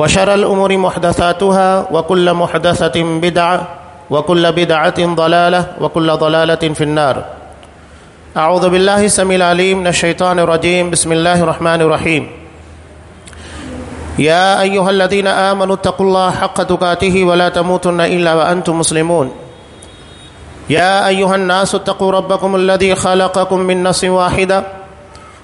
وشر الأمور محدثاتها وكل محدثة بدعة وكل بدعة ضلالة وكل ضلالة في النار. أعوذ بالله السميع العليم من الشيطان الرجيم. بسم الله الرحمن الرحيم. يا أيها الذين آمنوا اتقوا الله حق تقاته ولا تموتن إلا وأنتم مسلمون. يا أيها الناس اتقوا ربكم الذي خلقكم من نفس واحدة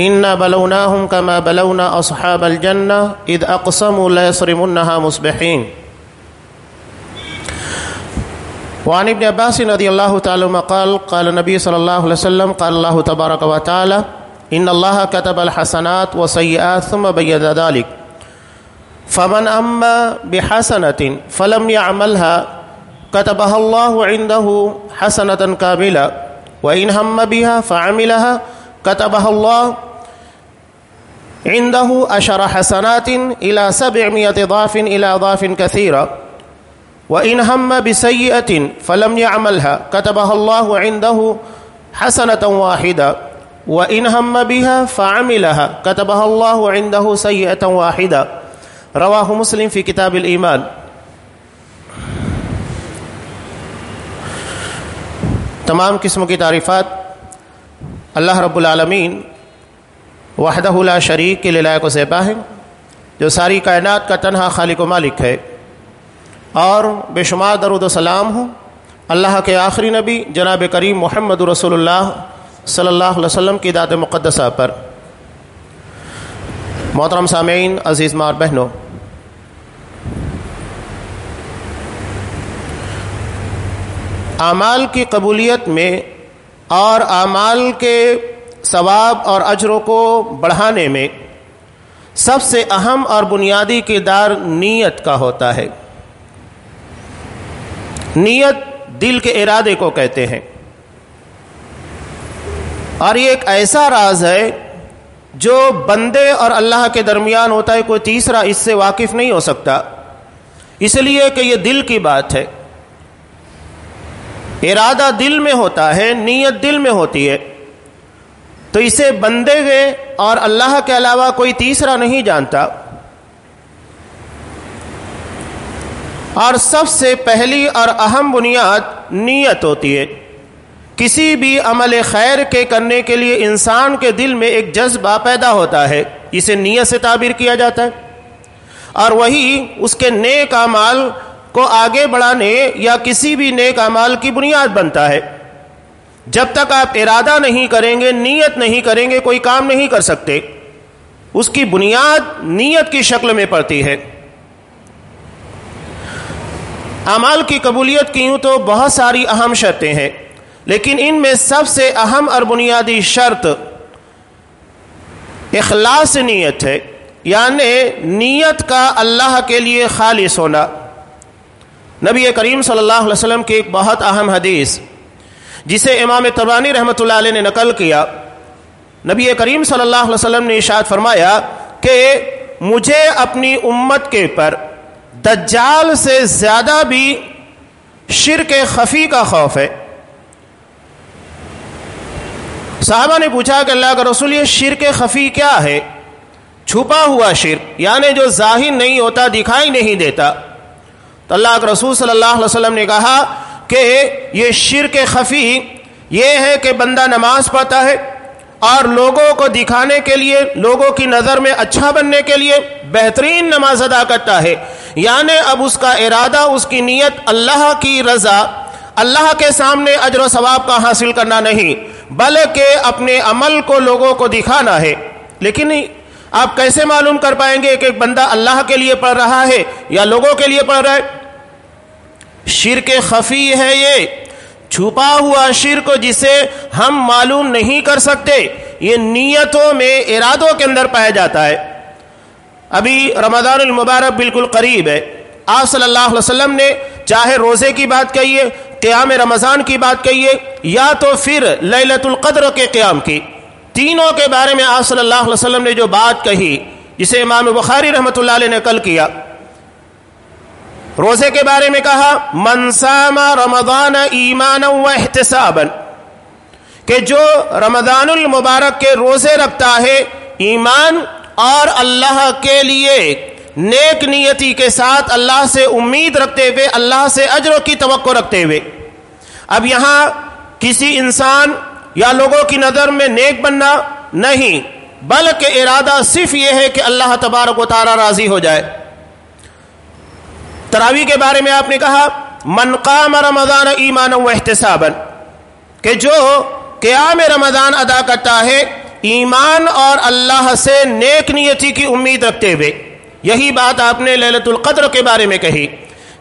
إنا بلوناهم كما بلونا أصحاب الجنة إذ أقسموا لا يصرمنها مصبحين. وعن ابن عباس رضي الله تعالى عنهما قال قال النبي صلى الله عليه وسلم، قال الله تبارك وتعالى إن الله كتب الحسنات والسيئات ثم بين ذلك. فمن أما بحسنة فلم يعملها كتبها الله عنده حسنة كاملة، وإن هم بها فعملها كتبها الله عنده أشر حسنات إلى سبعمائة ضعف إلى ضعف كثيرة. وإن هم بسيئة فلم يعملها. كتبها الله عنده حسنة واحدة. وإن هم بها فعملها. كتبها الله عنده سيئة واحدة. رواه مسلم في كتاب الإيمان. تمام قسم کی تعریفات. اللہ رب العالمین وحدہ لا شریک کے لائق و زیبا ہے، جو ساری کائنات کا تنہا خالق و مالک ہے۔ اور بے شمار درود و سلام ہوں۔ اللہ کے آخری نبی جناب کریم محمد رسول اللہ صلی اللہ علیہ وسلم کی داد مقدسہ پر۔ محترم سامعین، عزیز مار بہنوں، اعمال کی قبولیت میں اور اعمال کے ثواب اور اجروں کو بڑھانے میں سب سے اہم اور بنیادی کردار نیت کا ہوتا ہے۔ نیت دل کے ارادے کو کہتے ہیں۔ اور یہ ایک ایسا راز ہے جو بندے اور اللہ کے درمیان ہوتا ہے، کوئی تیسرا اس سے واقف نہیں ہو سکتا۔ اس لیے کہ یہ دل کی بات ہے۔ ارادہ دل میں ہوتا ہے، نیت دل میں ہوتی ہے۔ تو اسے بندے گئے اور اللہ کے علاوہ کوئی تیسرا نہیں جانتا۔ اور سب سے پہلی اور اہم بنیاد نیت ہوتی ہے۔ کسی بھی عمل خیر کے کرنے کے لیے انسان کے دل میں ایک جذبہ پیدا ہوتا ہے، اسے نیت سے تعبیر کیا جاتا ہے۔ اور وہی اس کے نیک اعمال کو آگے بڑھانے یا کسی بھی نیک اعمال کی بنیاد بنتا ہے۔ جب تک آپ ارادہ نہیں کریں گے، نیت نہیں کریں گے، کوئی کام نہیں کر سکتے۔ اس کی بنیاد نیت کی شکل میں پڑتی ہے۔ اعمال کی قبولیت کی یوں تو بہت ساری اہم شرطیں ہیں، لیکن ان میں سب سے اہم اور بنیادی شرط اخلاص نیت ہے یعنی نیت کا اللہ کے لیے خالص ہونا۔ نبی کریم صلی اللہ علیہ وسلم کی ایک بہت اہم حدیث جسے امام تبانی رحمۃ اللہ علیہ نے نقل کیا، نبی کریم صلی اللہ علیہ وسلم نے اشاد فرمایا کہ مجھے اپنی امت کے پر دجال سے زیادہ بھی شرک خفی کا خوف ہے۔ صحابہ نے پوچھا کہ اللہ کا رسول، یہ شرک خفی کیا ہے؟ چھپا ہوا شرک یعنی جو ظاہر نہیں ہوتا، دکھائی نہیں دیتا۔ تو اللہ کے رسول صلی اللہ علیہ وسلم نے کہا کہ یہ شرک خفی یہ ہے کہ بندہ نماز پڑھتا ہے اور لوگوں کو دکھانے کے لیے، لوگوں کی نظر میں اچھا بننے کے لیے بہترین نماز ادا کرتا ہے۔ یعنی اب اس کا ارادہ، اس کی نیت اللہ کی رضا، اللہ کے سامنے اجر و ثواب کا حاصل کرنا نہیں، بلکہ اپنے عمل کو لوگوں کو دکھانا ہے۔ لیکن آپ کیسے معلوم کر پائیں گے کہ ایک بندہ اللہ کے لیے پڑھ رہا ہے یا لوگوں کے لیے پڑھ رہا ہے؟ شرک خفی ہے یہ۔ چھپا ہوا شرک جسے ہم معلوم نہیں کر سکتے، یہ نیتوں میں، ارادوں کے اندر پایا جاتا ہے۔ ابھی رمضان المبارک بالکل قریب ہے۔ آپ صلی اللہ علیہ وسلم نے چاہے روزے کی بات کہیے قیام رمضان کی بات کہیے یا تو پھر للت القدر کے قیام کی۔ تینوں کے بارے میں آپ صلی اللہ علیہ وسلم نے جو بات کہی، جسے امام بخاری رحمۃ اللہ علیہ نے کل کیا۔ روزے کے بارے میں کہا منسام رمضان ایمان و احتساب کہ جو رمضان المبارک کے روزے رکھتا ہے، ایمان اور اللہ کے لیے نیک نیتی کے ساتھ اللہ سے امید رکھتے ہوئے، اللہ سے اجر کی توقع رکھتے ہوئے۔ اب یہاں کسی انسان یا لوگوں کی نظر میں نیک بننا نہیں، بلکہ ارادہ صرف یہ ہے کہ اللہ تبارک و تعالی راضی ہو جائے۔ تراوی کے بارے میں آپ نے کہا، من قام رمضان ایمان و احتساب کہ جو قیام رمضان ادا کرتا ہے، ایمان اور اللہ سے نیک نیتی کی امید رکھتے ہوئے۔ یہی بات آپ نے للت القدر کے بارے میں کہی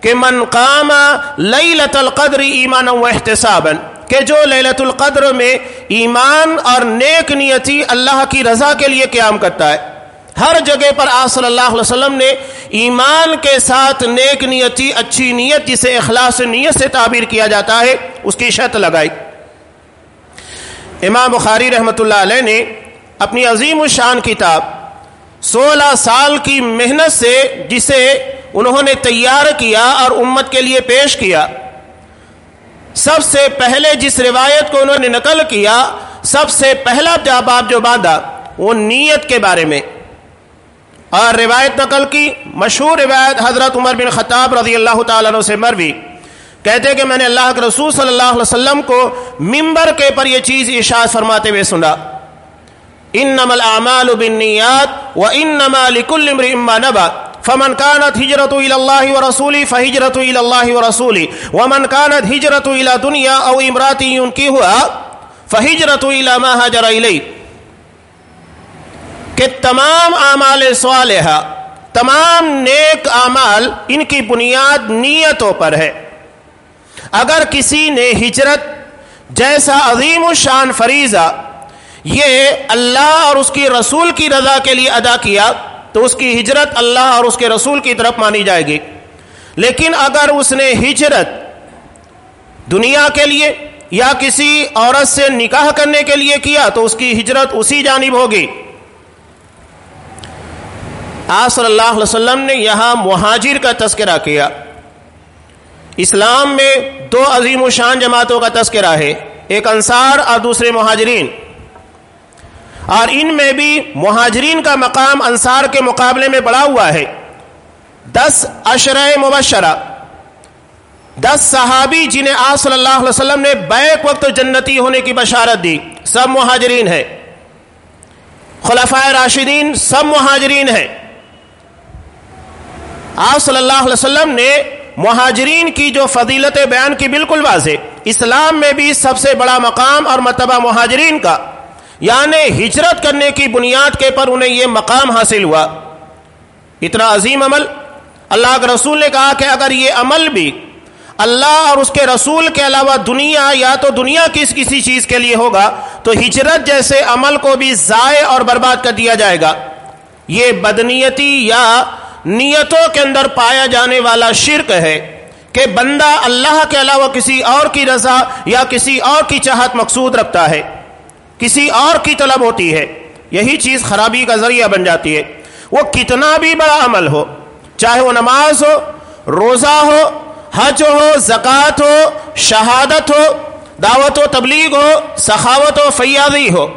کہ من قام لیلت القدر ایمان و احتساب کہ جو للت القدر میں ایمان اور نیک نیتی اللہ کی رضا کے لیے قیام کرتا ہے۔ ہر جگہ پر آپ صلی اللہ علیہ وسلم نے ایمان کے ساتھ نیک نیتی، اچھی نیت، جسے اخلاص نیت سے تعبیر کیا جاتا ہے، اس کی شرط لگائی۔ امام بخاری رحمۃ اللہ علیہ نے اپنی عظیم الشان کتاب سولہ سال کی محنت سے، جسے انہوں نے تیار کیا اور امت کے لیے پیش کیا، سب سے پہلے جس روایت کو انہوں نے نقل کیا، سب سے پہلا جواب جو باندھا، وہ نیت کے بارے میں۔ اور روایت نقل کی، مشہور روایت حضرت عمر بن خطاب رضی اللہ تعالیٰ عنہ سے مروی۔ کہتے کہ میں نے اللہ کے رسول صلی اللہ علیہ وسلم کو ممبر کے پر یہ چیز ارشاد فرماتے ہوئے سنا۔ انما الاعمال بالنیات وانما لكل امرئ ما نوى فمن كانت هجرته الى الله ورسوله فهجرته الى الله ورسوله ومن كانت هجرته الى دنيا او امراه ينكحها فهجرته الى ما هاجر اليه کہ تمام اعمال صالحہ، تمام نیک اعمال ان کی بنیاد نیتوں پر ہے۔ اگر کسی نے ہجرت جیسا عظیم الشان فریضہ یہ اللہ اور اس کی رسول کی رضا کے لیے ادا کیا، تو اس کی ہجرت اللہ اور اس کے رسول کی طرف مانی جائے گی۔ لیکن اگر اس نے ہجرت دنیا کے لیے یا کسی عورت سے نکاح کرنے کے لیے کیا، تو اس کی ہجرت اسی جانب ہوگی۔ آپ صلی اللہ علیہ وسلم نے یہاں مہاجر کا تذکرہ کیا۔ اسلام میں دو عظیم و شان جماعتوں کا تذکرہ ہے، ایک انصار اور دوسرے مہاجرین۔ اور ان میں بھی مہاجرین کا مقام انصار کے مقابلے میں بڑا ہوا ہے۔ دس اشرۂ مبشرہ۔ دس صحابی جنہیں آپ صلی اللہ علیہ وسلم نے بیک وقت جنتی ہونے کی بشارت دی، سب مہاجرین ہیں۔ خلفۂ راشدین سب مہاجرین ہیں۔ آپ صلی اللہ علیہ وسلم نے مہاجرین کی جو فضیلت بیان کی بالکل واضح، اسلام میں بھی سب سے بڑا مقام اور مرتبہ مہاجرین کا یعنی ہجرت کرنے کی بنیاد کے پر انہیں یہ مقام حاصل ہوا۔ اتنا عظیم عمل۔ اللہ کے رسول نے کہا کہ اگر یہ عمل بھی اللہ اور اس کے رسول کے علاوہ دنیا یا تو دنیا کس کسی چیز کے لیے ہوگا، تو ہجرت جیسے عمل کو بھی ضائع اور برباد کر دیا جائے گا۔ یہ بدنیتی یا نیتوں کے اندر پایا جانے والا شرک ہے کہ بندہ اللہ کے علاوہ کسی اور کی رضا یا کسی اور کی چاہت مقصود رکھتا ہے، کسی اور کی طلب ہوتی ہے۔ یہی چیز خرابی کا ذریعہ بن جاتی ہے۔ وہ کتنا بھی بڑا عمل ہو، چاہے وہ نماز ہو، روزہ ہو، حج ہو، زکوٰۃ ہو، شہادت ہو، دعوت و تبلیغ ہو، سخاوت و فیاضی ہو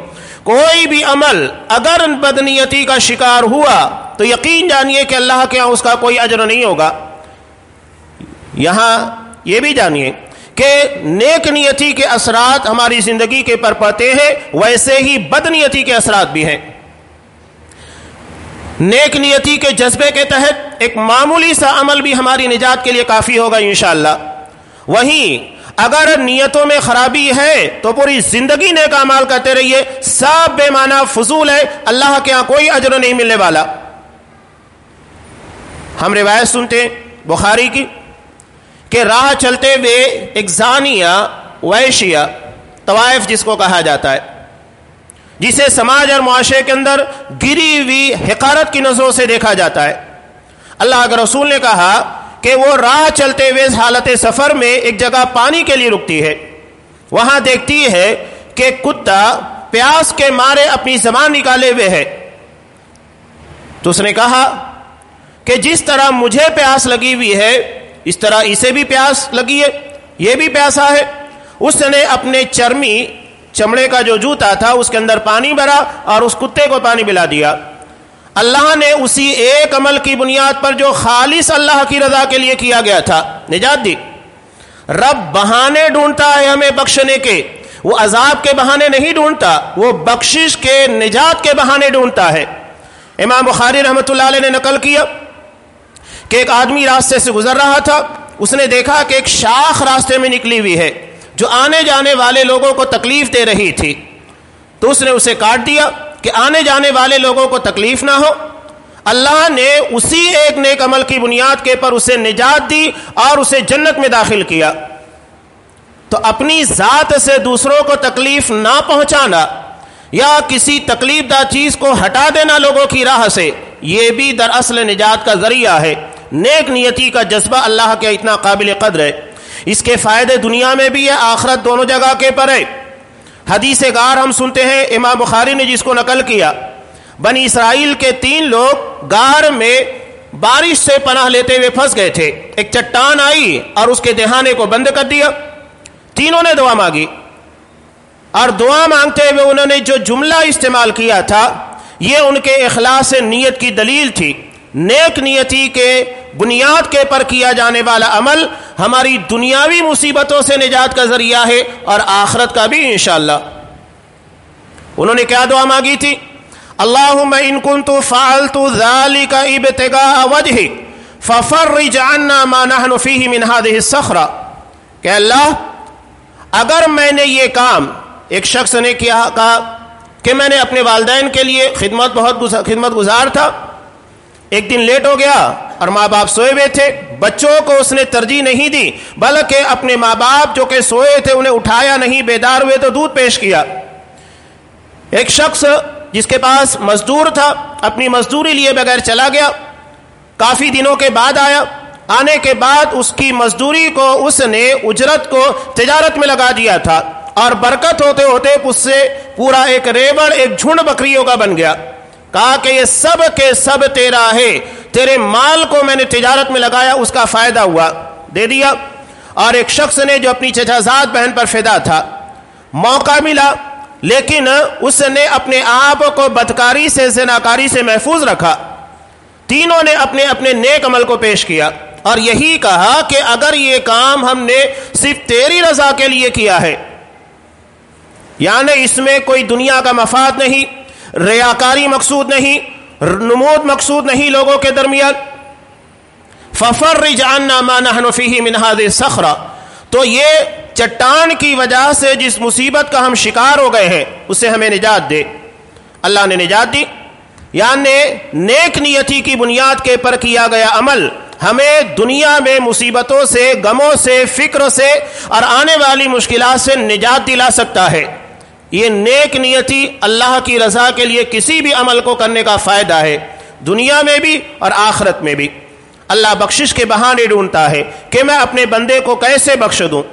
کوئی بھی عمل اگر بدنیتی کا شکار ہوا تو یقین جانیے کہ اللہ کے ہاں اس کا کوئی اجر نہیں ہوگا۔ یہاں یہ بھی جانیے کہ نیک نیتی کے اثرات ہماری زندگی کے پر پڑتے ہیں، ویسے ہی بد نیتی کے اثرات بھی ہیں۔ نیک نیتی کے جذبے کے تحت ایک معمولی سا عمل بھی ہماری نجات کے لیے کافی ہوگا انشاءاللہ۔ وہیں اگر نیتوں میں خرابی ہے تو پوری زندگی نیک امال کرتے رہیے۔ سب بے معنی فضول ہے۔ اللہ کے یہاں کوئی اجر نہیں ملنے والا۔ ہم روایت سنتے ہیں بخاری کی کہ راہ چلتے ہوئے ایک زانیہ ویشیا طوائف جس کو کہا جاتا ہے، جسے سماج اور معاشرے کے اندر گری ہوئی حکارت کی نظروں سے دیکھا جاتا ہے۔ اللہ کے رسول نے کہا کہ وہ راہ چلتے ہوئے حالت سفر میں ایک جگہ پانی کے لیے رکتی ہے۔ وہاں دیکھتی ہے کہ کتا پیاس کے مارے اپنی زبان نکالے ہوئے ہے۔ تو اس نے کہا کہ جس طرح مجھے پیاس لگی ہوئی ہے، اس طرح اسے بھی پیاس لگی ہے، یہ بھی پیاسا ہے۔ اس نے اپنے چرمی چمڑے کا جو جوتا تھا، اس کے اندر پانی بھرا اور اس کتے کو پانی پلا دیا۔ اللہ نے اسی ایک عمل کی بنیاد پر جو خالص اللہ کی رضا کے لیے کیا گیا تھا، نجات دی۔ رب بہانے ڈھونڈتا ہے ہمیں بخشنے کے۔ وہ عذاب کے بہانے نہیں ڈھونڈتا، وہ بخشش کے، نجات کے بہانے ڈھونڈتا ہے۔ امام بخاری رحمۃ اللہ علیہ نے نقل کیا کہ ایک آدمی راستے سے گزر رہا تھا، اس نے دیکھا کہ ایک شاخ راستے میں نکلی ہوئی ہے، جو آنے جانے والے لوگوں کو تکلیف دے رہی تھی۔ تو اس نے اسے کاٹ دیا کہ آنے جانے والے لوگوں کو تکلیف نہ ہو۔ اللہ نے اسی ایک نیک عمل کی بنیاد کے پر اسے نجات دی اور اسے جنت میں داخل کیا۔ تو اپنی ذات سے دوسروں کو تکلیف نہ پہنچانا یا کسی تکلیف دہ چیز کو ہٹا دینا لوگوں کی راہ سے، یہ بھی دراصل نجات کا ذریعہ ہے۔ نیک نیتی کا جذبہ اللہ کے اتنا قابل قدر ہے۔ اس کے فائدے دنیا میں بھی ہے، آخرت دونوں جگہ کے پر ہے۔ حدیث گار ہم سنتے ہیں، امام بخاری نے جس کو نقل کیا۔ بنی اسرائیل کے تین لوگ گار میں بارش سے پناہ لیتے ہوئے پھنس گئے تھے۔ ایک چٹان آئی اور اس کے دہانے کو بند کر دیا۔ تینوں نے دعا مانگی۔ اور دعا مانگتے ہوئے انہوں نے جو جملہ استعمال کیا تھا، یہ ان کے اخلاص نیت کی دلیل تھی۔ نیک نیتی کے بنیاد کے پر کیا جانے والا عمل ہماری دنیاوی مصیبتوں سے نجات کا ذریعہ ہے اور آخرت کا بھی انشاءاللہ۔ انہوں نے کیا دعا مانگی تھی؟ اللہ ان کن تو فالتو ذالی کا ابتگا وجہ ففرج عنا ما نحن فيه من هذه کہ اللہ، اگر میں نے یہ کام، ایک شخص نے کیا، کہا کہ میں نے اپنے والدین کے لیے خدمت بہت خدمت گزار تھا ایک دن لیٹ ہو گیا اور ماں باپ سوئے ہوئے تھے۔ بچوں کو اس نے ترجیح نہیں دی، بلکہ اپنے ماں باپ جو کہ سوئے تھے انہیں اٹھایا نہیں، بیدار ہوئے تو دودھ پیش کیا۔ ایک شخص جس کے پاس مزدور تھا، اپنی مزدوری لیے بغیر چلا گیا۔ کافی دنوں کے بعد آیا۔ آنے کے بعد اس کی مزدوری کو اس نے اجرت کو تجارت میں لگا دیا تھا۔ اور برکت ہوتے ہوتے اس سے پورا ایک ریوڑ ایک جھنڈ بکریوں کا بن گیا۔ کہا کہ یہ سب کے سب تیرا ہے، تیرے مال کو میں نے تجارت میں لگایا، اس کا فائدہ ہوا۔ دے دیا۔ اور ایک شخص نے جو اپنی چچازاد بہن پر فدا تھا، موقع ملا، لیکن اس نے اپنے آپ کو بدکاری سے، زناکاری سے محفوظ رکھا۔ تینوں نے اپنے اپنے نیک عمل کو پیش کیا۔ اور یہی کہا کہ اگر یہ کام ہم نے صرف تیری رضا کے لیے کیا ہے یعنی اس میں کوئی دنیا کا مفاد نہیں ریاکاری مقصود نہیں، نمود مقصود نہیں لوگوں کے درمیان۔ ففر رجعنا ما نحن فيه من هذه الصخره تو یہ چٹان کی وجہ سے جس مصیبت کا ہم شکار ہو گئے ہیں، اسے ہمیں نجات دے۔ اللہ نے نجات دی۔ یعنی نیک نیتی کی بنیاد کے پر کیا گیا عمل۔ ہمیں دنیا میں مصیبتوں سے، غموں سے فکر سے اور آنے والی مشکلات سے نجات دلا سکتا ہے۔ یہ نیک نیتی اللہ کی رضا کے لیے کسی بھی عمل کو کرنے کا فائدہ ہے، دنیا میں بھی اور آخرت میں بھی۔ اللہ بخشش کے بہانے ڈھونڈتا ہے کہ میں اپنے بندے کو کیسے بخش دوں۔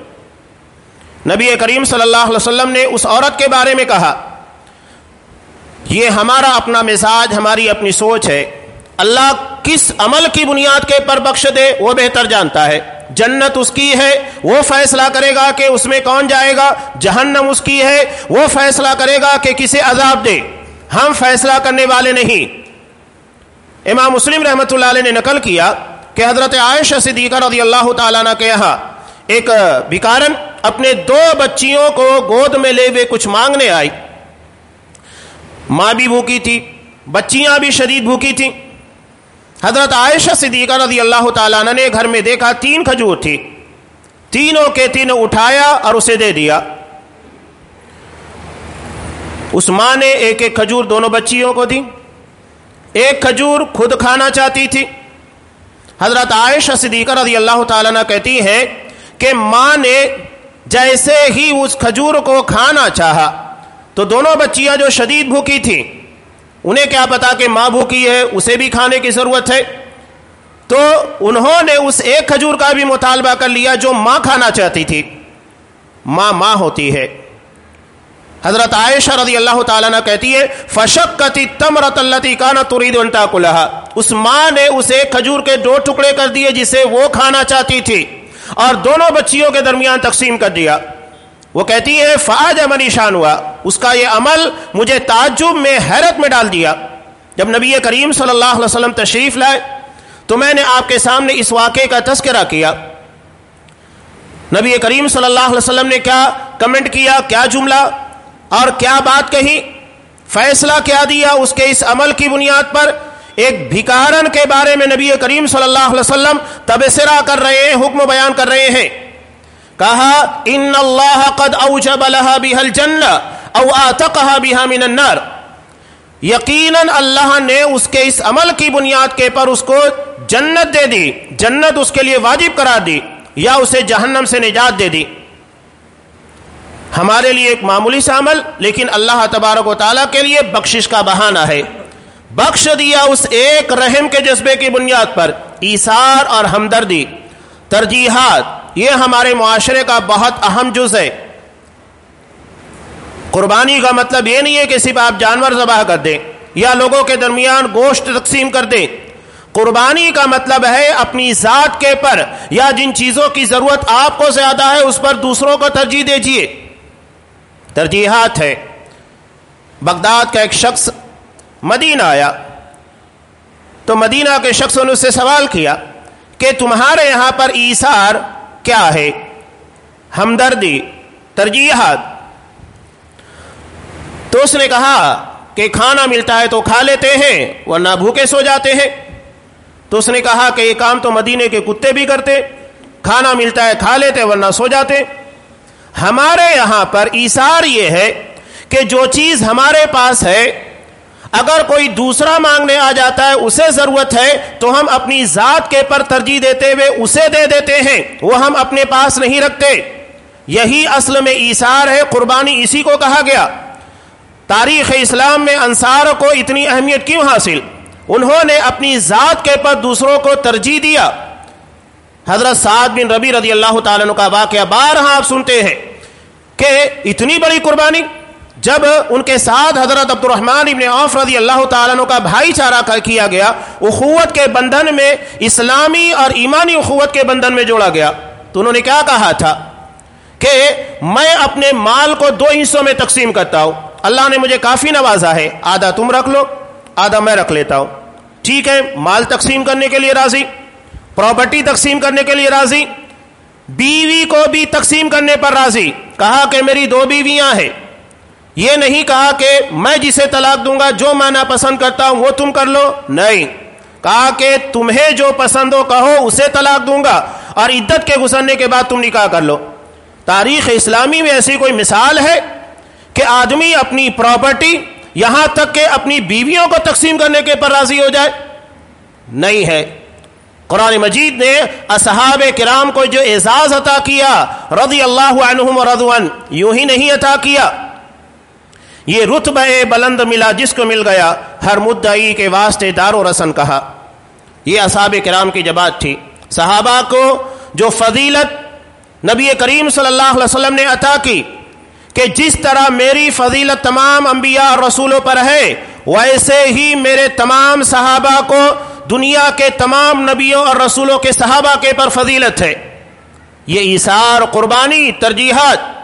نبی کریم صلی اللہ علیہ وسلم نے اس عورت کے بارے میں کہا، یہ ہمارا اپنا مزاج، ہماری اپنی سوچ ہے۔ اللہ کس عمل کی بنیاد کے پر بخش دے، وہ بہتر جانتا ہے۔ جنت اس کی ہے، وہ فیصلہ کرے گا کہ اس میں کون جائے گا، جہنم اس کی ہے، وہ فیصلہ کرے گا کہ کسے عذاب دے۔ ہم فیصلہ کرنے والے نہیں۔ امام مسلم رحمت اللہ علیہ نے نقل کیا کہ حضرت عائشہ صدیقہ رضی اللہ تعالیٰ نے کہا ایک بھکارن اپنے دو بچیوں کو گود میں لے ہوئے کچھ مانگنے آئی۔ ماں بھی بھوکی تھی، بچیاں بھی شدید بھوکی تھیں۔ حضرت عائشہ صدیقہ رضی اللہ تعالیٰ نے گھر میں دیکھا تین کھجور تھی۔ تینوں کے تینوں اٹھایا اور اسے دے دیا۔ اس ماں نے ایک ایک کھجور دونوں بچیوں کو دی۔ ایک کھجور خود کھانا چاہتی تھی۔ حضرت عائشہ صدیقہ رضی اللہ تعالیٰ نے کہتی ہے کہ ماں نے جیسے ہی اس کھجور کو کھانا چاہا تو دونوں بچیاں جو شدید بھوکی تھی انہیں کیا پتا کہ ماں بھوکی ہے، اسے بھی کھانے کی ضرورت ہے؟ تو انہوں نے اس ایک کھجور کا بھی مطالبہ کر لیا جو ماں کھانا چاہتی تھی۔ ماں ماں ہوتی ہے۔ حضرت عائشہ رضی اللہ تعالیٰ نے کہتی ہے فشکتی تمرت اللہ کانا ترید انتا اس ماں نے اسے کھجور کے دو ٹکڑے کر دیے جسے وہ کھانا چاہتی تھی۔ اور دونوں بچیوں کے درمیان تقسیم کر دیا۔ وہ کہتی ہے فاج امنی شان ہوا اس کا یہ عمل مجھے تعجب میں حیرت میں ڈال دیا۔ جب نبی کریم صلی اللہ علیہ وسلم تشریف لائے، تو میں نے آپ کے سامنے اس واقعے کا تذکرہ کیا۔ نبی کریم صلی اللہ علیہ وسلم نے کیا کمنٹ کیا کیا جملہ؟ اور کیا بات کہی؟ فیصلہ کیا دیا اس کے اس عمل کی بنیاد پر؟ ایک بھکارن کے بارے میں نبی کریم صلی اللہ علیہ وسلم تبصرہ کر رہے ہیں، حکم بیان کر رہے ہیں۔ کہا ان اللہ قد اوجب لها بها الجنہ او آتقها بها من النار یقیناً اللہ نے اس کے اس عمل کی بنیاد کے پر اس کو جنت دے دی، جنت اس کے لیے واجب قرار دی، یا اسے جہنم سے نجات دے دی۔ ہمارے لیے ایک معمولی سا عمل، لیکن اللہ تبارک و تعالیٰ کے لیے بخشش کا بہانہ ہے۔ بخش دیا اس ایک رحم کے جذبے کی بنیاد پر ایسار اور ہمدردی، ترجیحات یہ ہمارے معاشرے کا بہت اہم جز ہے۔ قربانی کا مطلب یہ نہیں ہے کہ صرف آپ جانور ذبح کر دیں یا لوگوں کے درمیان گوشت تقسیم کر دیں۔ قربانی کا مطلب ہے اپنی ذات کے پر یا جن چیزوں کی ضرورت آپ کو زیادہ ہے اس پر دوسروں کو ترجیح دیجیے ترجیحات ہے بغداد کا ایک شخص مدینہ آیا۔ تو مدینہ کے شخص نے اس سے سوال کیا کہ تمہارے یہاں پر ایسار کیا ہے؟ ہمدردی، ترجیحات۔ تو اس نے کہا کہ کھانا ملتا ہے تو کھا لیتے ہیں، ورنہ بھوکے سو جاتے ہیں۔ تو اس نے کہا کہ یہ کام تو مدینے کے کتے بھی کرتے، کھانا ملتا ہے کھا لیتے، ورنہ سو جاتے۔ ہمارے یہاں پر ایسار یہ ہے کہ جو چیز ہمارے پاس ہے اگر کوئی دوسرا مانگنے آ جاتا ہے، اسے ضرورت ہے، تو ہم اپنی ذات کے پر ترجیح دیتے ہوئے اسے دے دیتے ہیں۔ وہ ہم اپنے پاس نہیں رکھتے۔ یہی اصل میں ایسار ہے، قربانی اسی کو کہا گیا۔ تاریخ اسلام میں انصار کو اتنی اہمیت کیوں حاصل؟ انہوں نے اپنی ذات کے پر دوسروں کو ترجیح دیا۔ حضرت سعد بن ربی رضی اللہ تعالیٰ کا واقعہ بارہا آپ سنتے ہیں کہ اتنی بڑی قربانی جب ان کے ساتھ حضرت عبد الرحمان ابن عوف رضی اللہ تعالیٰ کا بھائی چارہ کیا گیا، اخوت کے بندھن میں، اسلامی اور ایمانی اخوت کے بندھن میں جوڑا گیا۔ تو انہوں نے کیا کہا تھا؟ کہ میں اپنے مال کو دو حصوں میں تقسیم کرتا ہوں۔ اللہ نے مجھے کافی نوازا ہے، آدھا تم رکھ لو، آدھا میں رکھ لیتا ہوں۔ ٹھیک ہے، مال تقسیم کرنے کے لیے راضی، پراپرٹی تقسیم کرنے کے لیے راضی، بیوی کو بھی تقسیم کرنے پر راضی۔ کہا کہ میری دو بیویاں ہیں۔ یہ نہیں کہا کہ میں جسے طلاق دوں گا، جو میں پسند کرتا ہوں، وہ تم کر لو۔ نہیں۔ کہا کہ تمہیں جو پسند ہو، کہو، اسے طلاق دوں گا اور عدت کے گزرنے کے بعد تم نکاح کر لو۔ تاریخ اسلامی میں ایسی کوئی مثال ہے کہ آدمی اپنی پراپرٹی یہاں تک کہ اپنی بیویوں کو تقسیم کرنے کے پر راضی ہو جائے؟ نہیں ہے۔ قرآن مجید نے اصحاب کرام کو جو اعزاز عطا کیا، رضی اللہ عنہم رضوان، یوں ہی نہیں عطا کیا۔ یہ رتبہ بلند ملا جس کو مل گیا، ہر مدعی کے واسطے دار و رسن کہا۔ یہ اصحاب کرام کی جبات تھی۔ صحابہ کو جو فضیلت نبی کریم صلی اللہ علیہ وسلم نے عطا کی کہ جس طرح میری فضیلت تمام انبیاء اور رسولوں پر ہے، ویسے ہی میرے تمام صحابہ کو دنیا کے تمام نبیوں اور رسولوں کے صحابہ کے پر فضیلت ہے۔ یہ ایثار قربانی، ترجیحات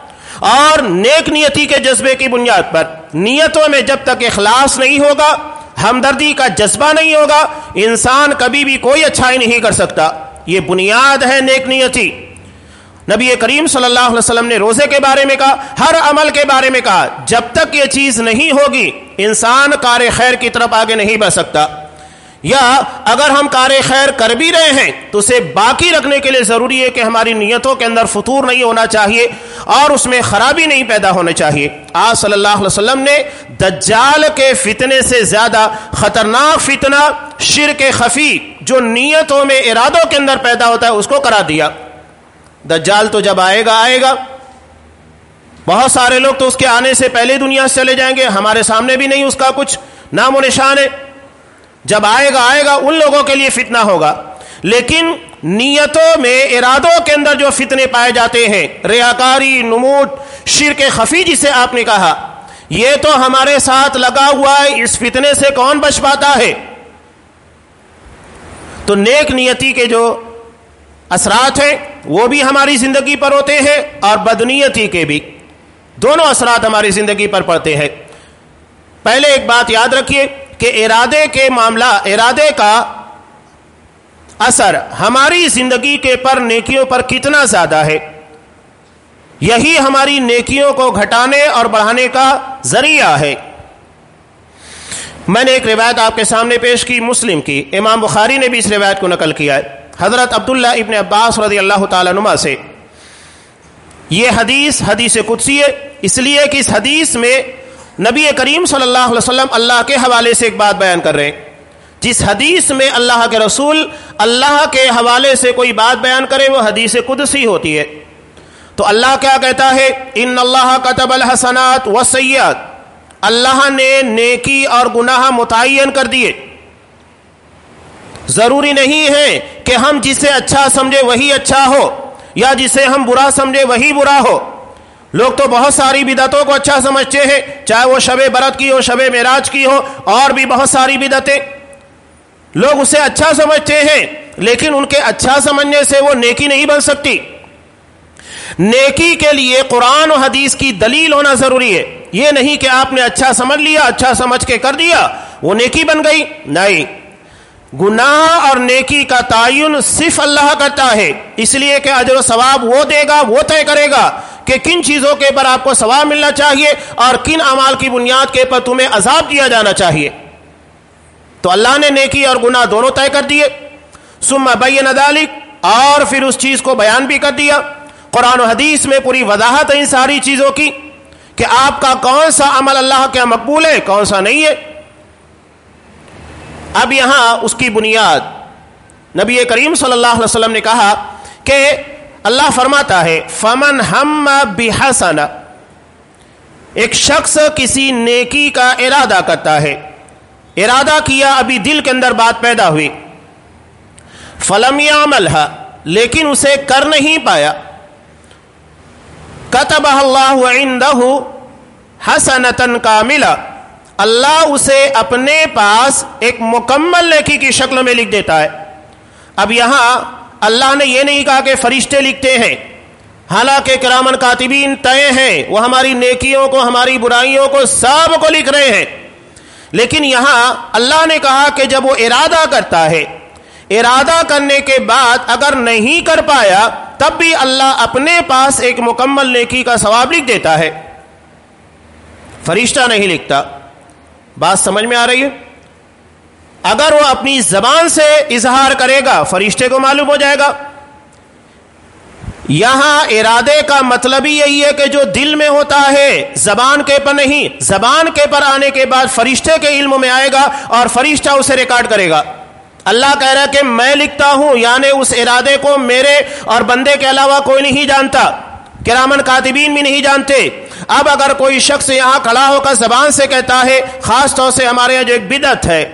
اور نیک نیتی کے جذبے کی بنیاد پر نیتوں میں جب تک اخلاص نہیں ہوگا، ہمدردی کا جذبہ نہیں ہوگا، انسان کبھی بھی کوئی اچھائی نہیں کر سکتا۔ یہ بنیاد ہے نیک نیتی۔ نبی کریم صلی اللہ علیہ وسلم نے روزے کے بارے میں کہا، ہر عمل کے بارے میں کہا، جب تک یہ چیز نہیں ہوگی، انسان کار خیر کی طرف آگے نہیں بڑھ سکتا۔ یا اگر ہم کار خیر کر بھی رہے ہیں تو اسے باقی رکھنے کے لیے ضروری ہے کہ ہماری نیتوں کے اندر فطور نہیں ہونا چاہیے اور اس میں خرابی نہیں پیدا ہونا چاہیے۔ آج صلی اللہ علیہ وسلم نے دجال کے فتنے سے زیادہ خطرناک فتنہ، شرک خفی جو نیتوں میں، ارادوں کے اندر پیدا ہوتا ہے، اس کو کرا دیا۔ دجال تو جب آئے گا آئے گا۔ بہت سارے لوگ تو اس کے آنے سے پہلے دنیا سے چلے جائیں گے، ہمارے سامنے بھی نہیں اس کا کچھ نام و نشان ہے۔ جب آئے گا آئے گا، ان لوگوں کے لیے فتنہ ہوگا۔ لیکن نیتوں میں، ارادوں کے اندر جو فتنے پائے جاتے ہیں ریاکاری نموٹ شرک خفی جسے آپ نے کہا، یہ تو ہمارے ساتھ لگا ہوا ہے، اس فتنے سے کون بچ پاتا ہے؟ تو نیک نیتی کے جو اثرات ہیں، وہ بھی ہماری زندگی پر ہوتے ہیں اور بدنیتی کے بھی۔ دونوں اثرات ہماری زندگی پر پڑتے ہیں۔ پہلے ایک بات یاد رکھیے کہ ارادے کے معاملہ، ارادے کا اثر ہماری زندگی کے پر نیکیوں پر کتنا زیادہ ہے۔ یہی ہماری نیکیوں کو گھٹانے اور بڑھانے کا ذریعہ ہے۔ میں نے ایک روایت آپ کے سامنے پیش کی مسلم کی۔ امام بخاری نے بھی اس روایت کو نقل کیا ہے۔ حضرت عبداللہ ابن عباس رضی اللہ تعالی نما سے۔ یہ حدیث حدیث قدسی ہے۔ اس لیے کہ اس حدیث میں نبی کریم صلی اللہ علیہ وسلم اللہ کے حوالے سے ایک بات بیان کر رہے ہیں۔ جس حدیث میں اللہ کے رسول اللہ کے حوالے سے کوئی بات بیان کرے، وہ حدیث قدسی ہوتی ہے۔ تو اللہ کیا کہتا ہے؟ ان اللہ قطب الحسنات و سیات اللہ نے نیکی اور گناہ متعین کر دیے۔ ضروری نہیں ہے کہ ہم جسے اچھا سمجھے وہی اچھا ہو، یا جسے ہم برا سمجھے وہی برا ہو۔ لوگ تو بہت ساری بدعتوں کو اچھا سمجھتے ہیں، چاہے وہ شب برت کی ہو، شب معراج کی ہو، اور بھی بہت ساری بدعتیں۔ لوگ اسے اچھا سمجھتے ہیں، لیکن ان کے اچھا سمجھنے سے وہ نیکی نہیں بن سکتی۔ نیکی کے لیے قرآن و حدیث کی دلیل ہونا ضروری ہے۔ یہ نہیں کہ آپ نے اچھا سمجھ لیا اچھا سمجھ کے کر دیا، وہ نیکی بن گئی۔ نہیں۔ گناہ اور نیکی کا تعین صرف اللہ کرتا ہے۔ اس لیے کہ اجر و ثواب وہ دے گا، وہ طے کرے گا کہ کن چیزوں کے پر آپ کو ثواب ملنا چاہیے اور کن اعمال کی بنیاد کے پر تمہیں عذاب دیا جانا چاہیے۔ تو اللہ نے نیکی اور گناہ دونوں طے کر دیے۔ سما بین ذالک اور پھر اس چیز کو بیان بھی کر دیا۔ قرآن و حدیث میں پوری وضاحت ہے ان ساری چیزوں کی کہ آپ کا کون سا عمل اللہ کے مقبول ہے، کون سا نہیں ہے۔ اب یہاں اس کی بنیاد۔ نبی کریم صلی اللہ علیہ وسلم نے کہا کہ اللہ فرماتا ہے، فمن ہم بحسن۔ ایک شخص کسی نیکی کا ارادہ کرتا ہے۔ ارادہ کیا ابھی دل کے اندر بات پیدا ہوئی۔ فلم عمل لیکن اسے کر نہیں پایا۔ کتب اللہ عندہ حسنتن کا ملا اللہ اسے اپنے پاس ایک مکمل نیکی کی شکل میں لکھ دیتا ہے۔ اب یہاں اللہ نے یہ نہیں کہا کہ فرشتے لکھتے ہیں۔ حالانکہ کرامن کاتبین طے ہیں، وہ ہماری نیکیوں کو، ہماری برائیوں کو سب کو لکھ رہے ہیں۔ لیکن یہاں اللہ نے کہا کہ جب وہ ارادہ کرتا ہے، ارادہ کرنے کے بعد اگر نہیں کر پایا، تب بھی اللہ اپنے پاس ایک مکمل نیکی کا ثواب لکھ دیتا ہے۔ فرشتہ نہیں لکھتا۔ بات سمجھ میں آ رہی ہے؟ اگر وہ اپنی زبان سے اظہار کرے گا، فرشتے کو معلوم ہو جائے گا۔ یہاں ارادے کا مطلب ہی یہی ہے کہ جو دل میں ہوتا ہے، زبان کے پر نہیں، زبان کے پر آنے کے بعد فرشتے کے علم میں آئے گا اور فرشتہ اسے ریکارڈ کرے گا۔ اللہ کہہ رہا کہ میں لکھتا ہوں یعنی اس ارادے کو میرے اور بندے کے علاوہ کوئی نہیں جانتا۔ کرامن کاتبین بھی نہیں جانتے۔ اب اگر کوئی شخص یہاں کھڑا ہو کر زبان سے کہتا ہے، خاص طور سے ہمارے یہاں جو ایک بدت ہے،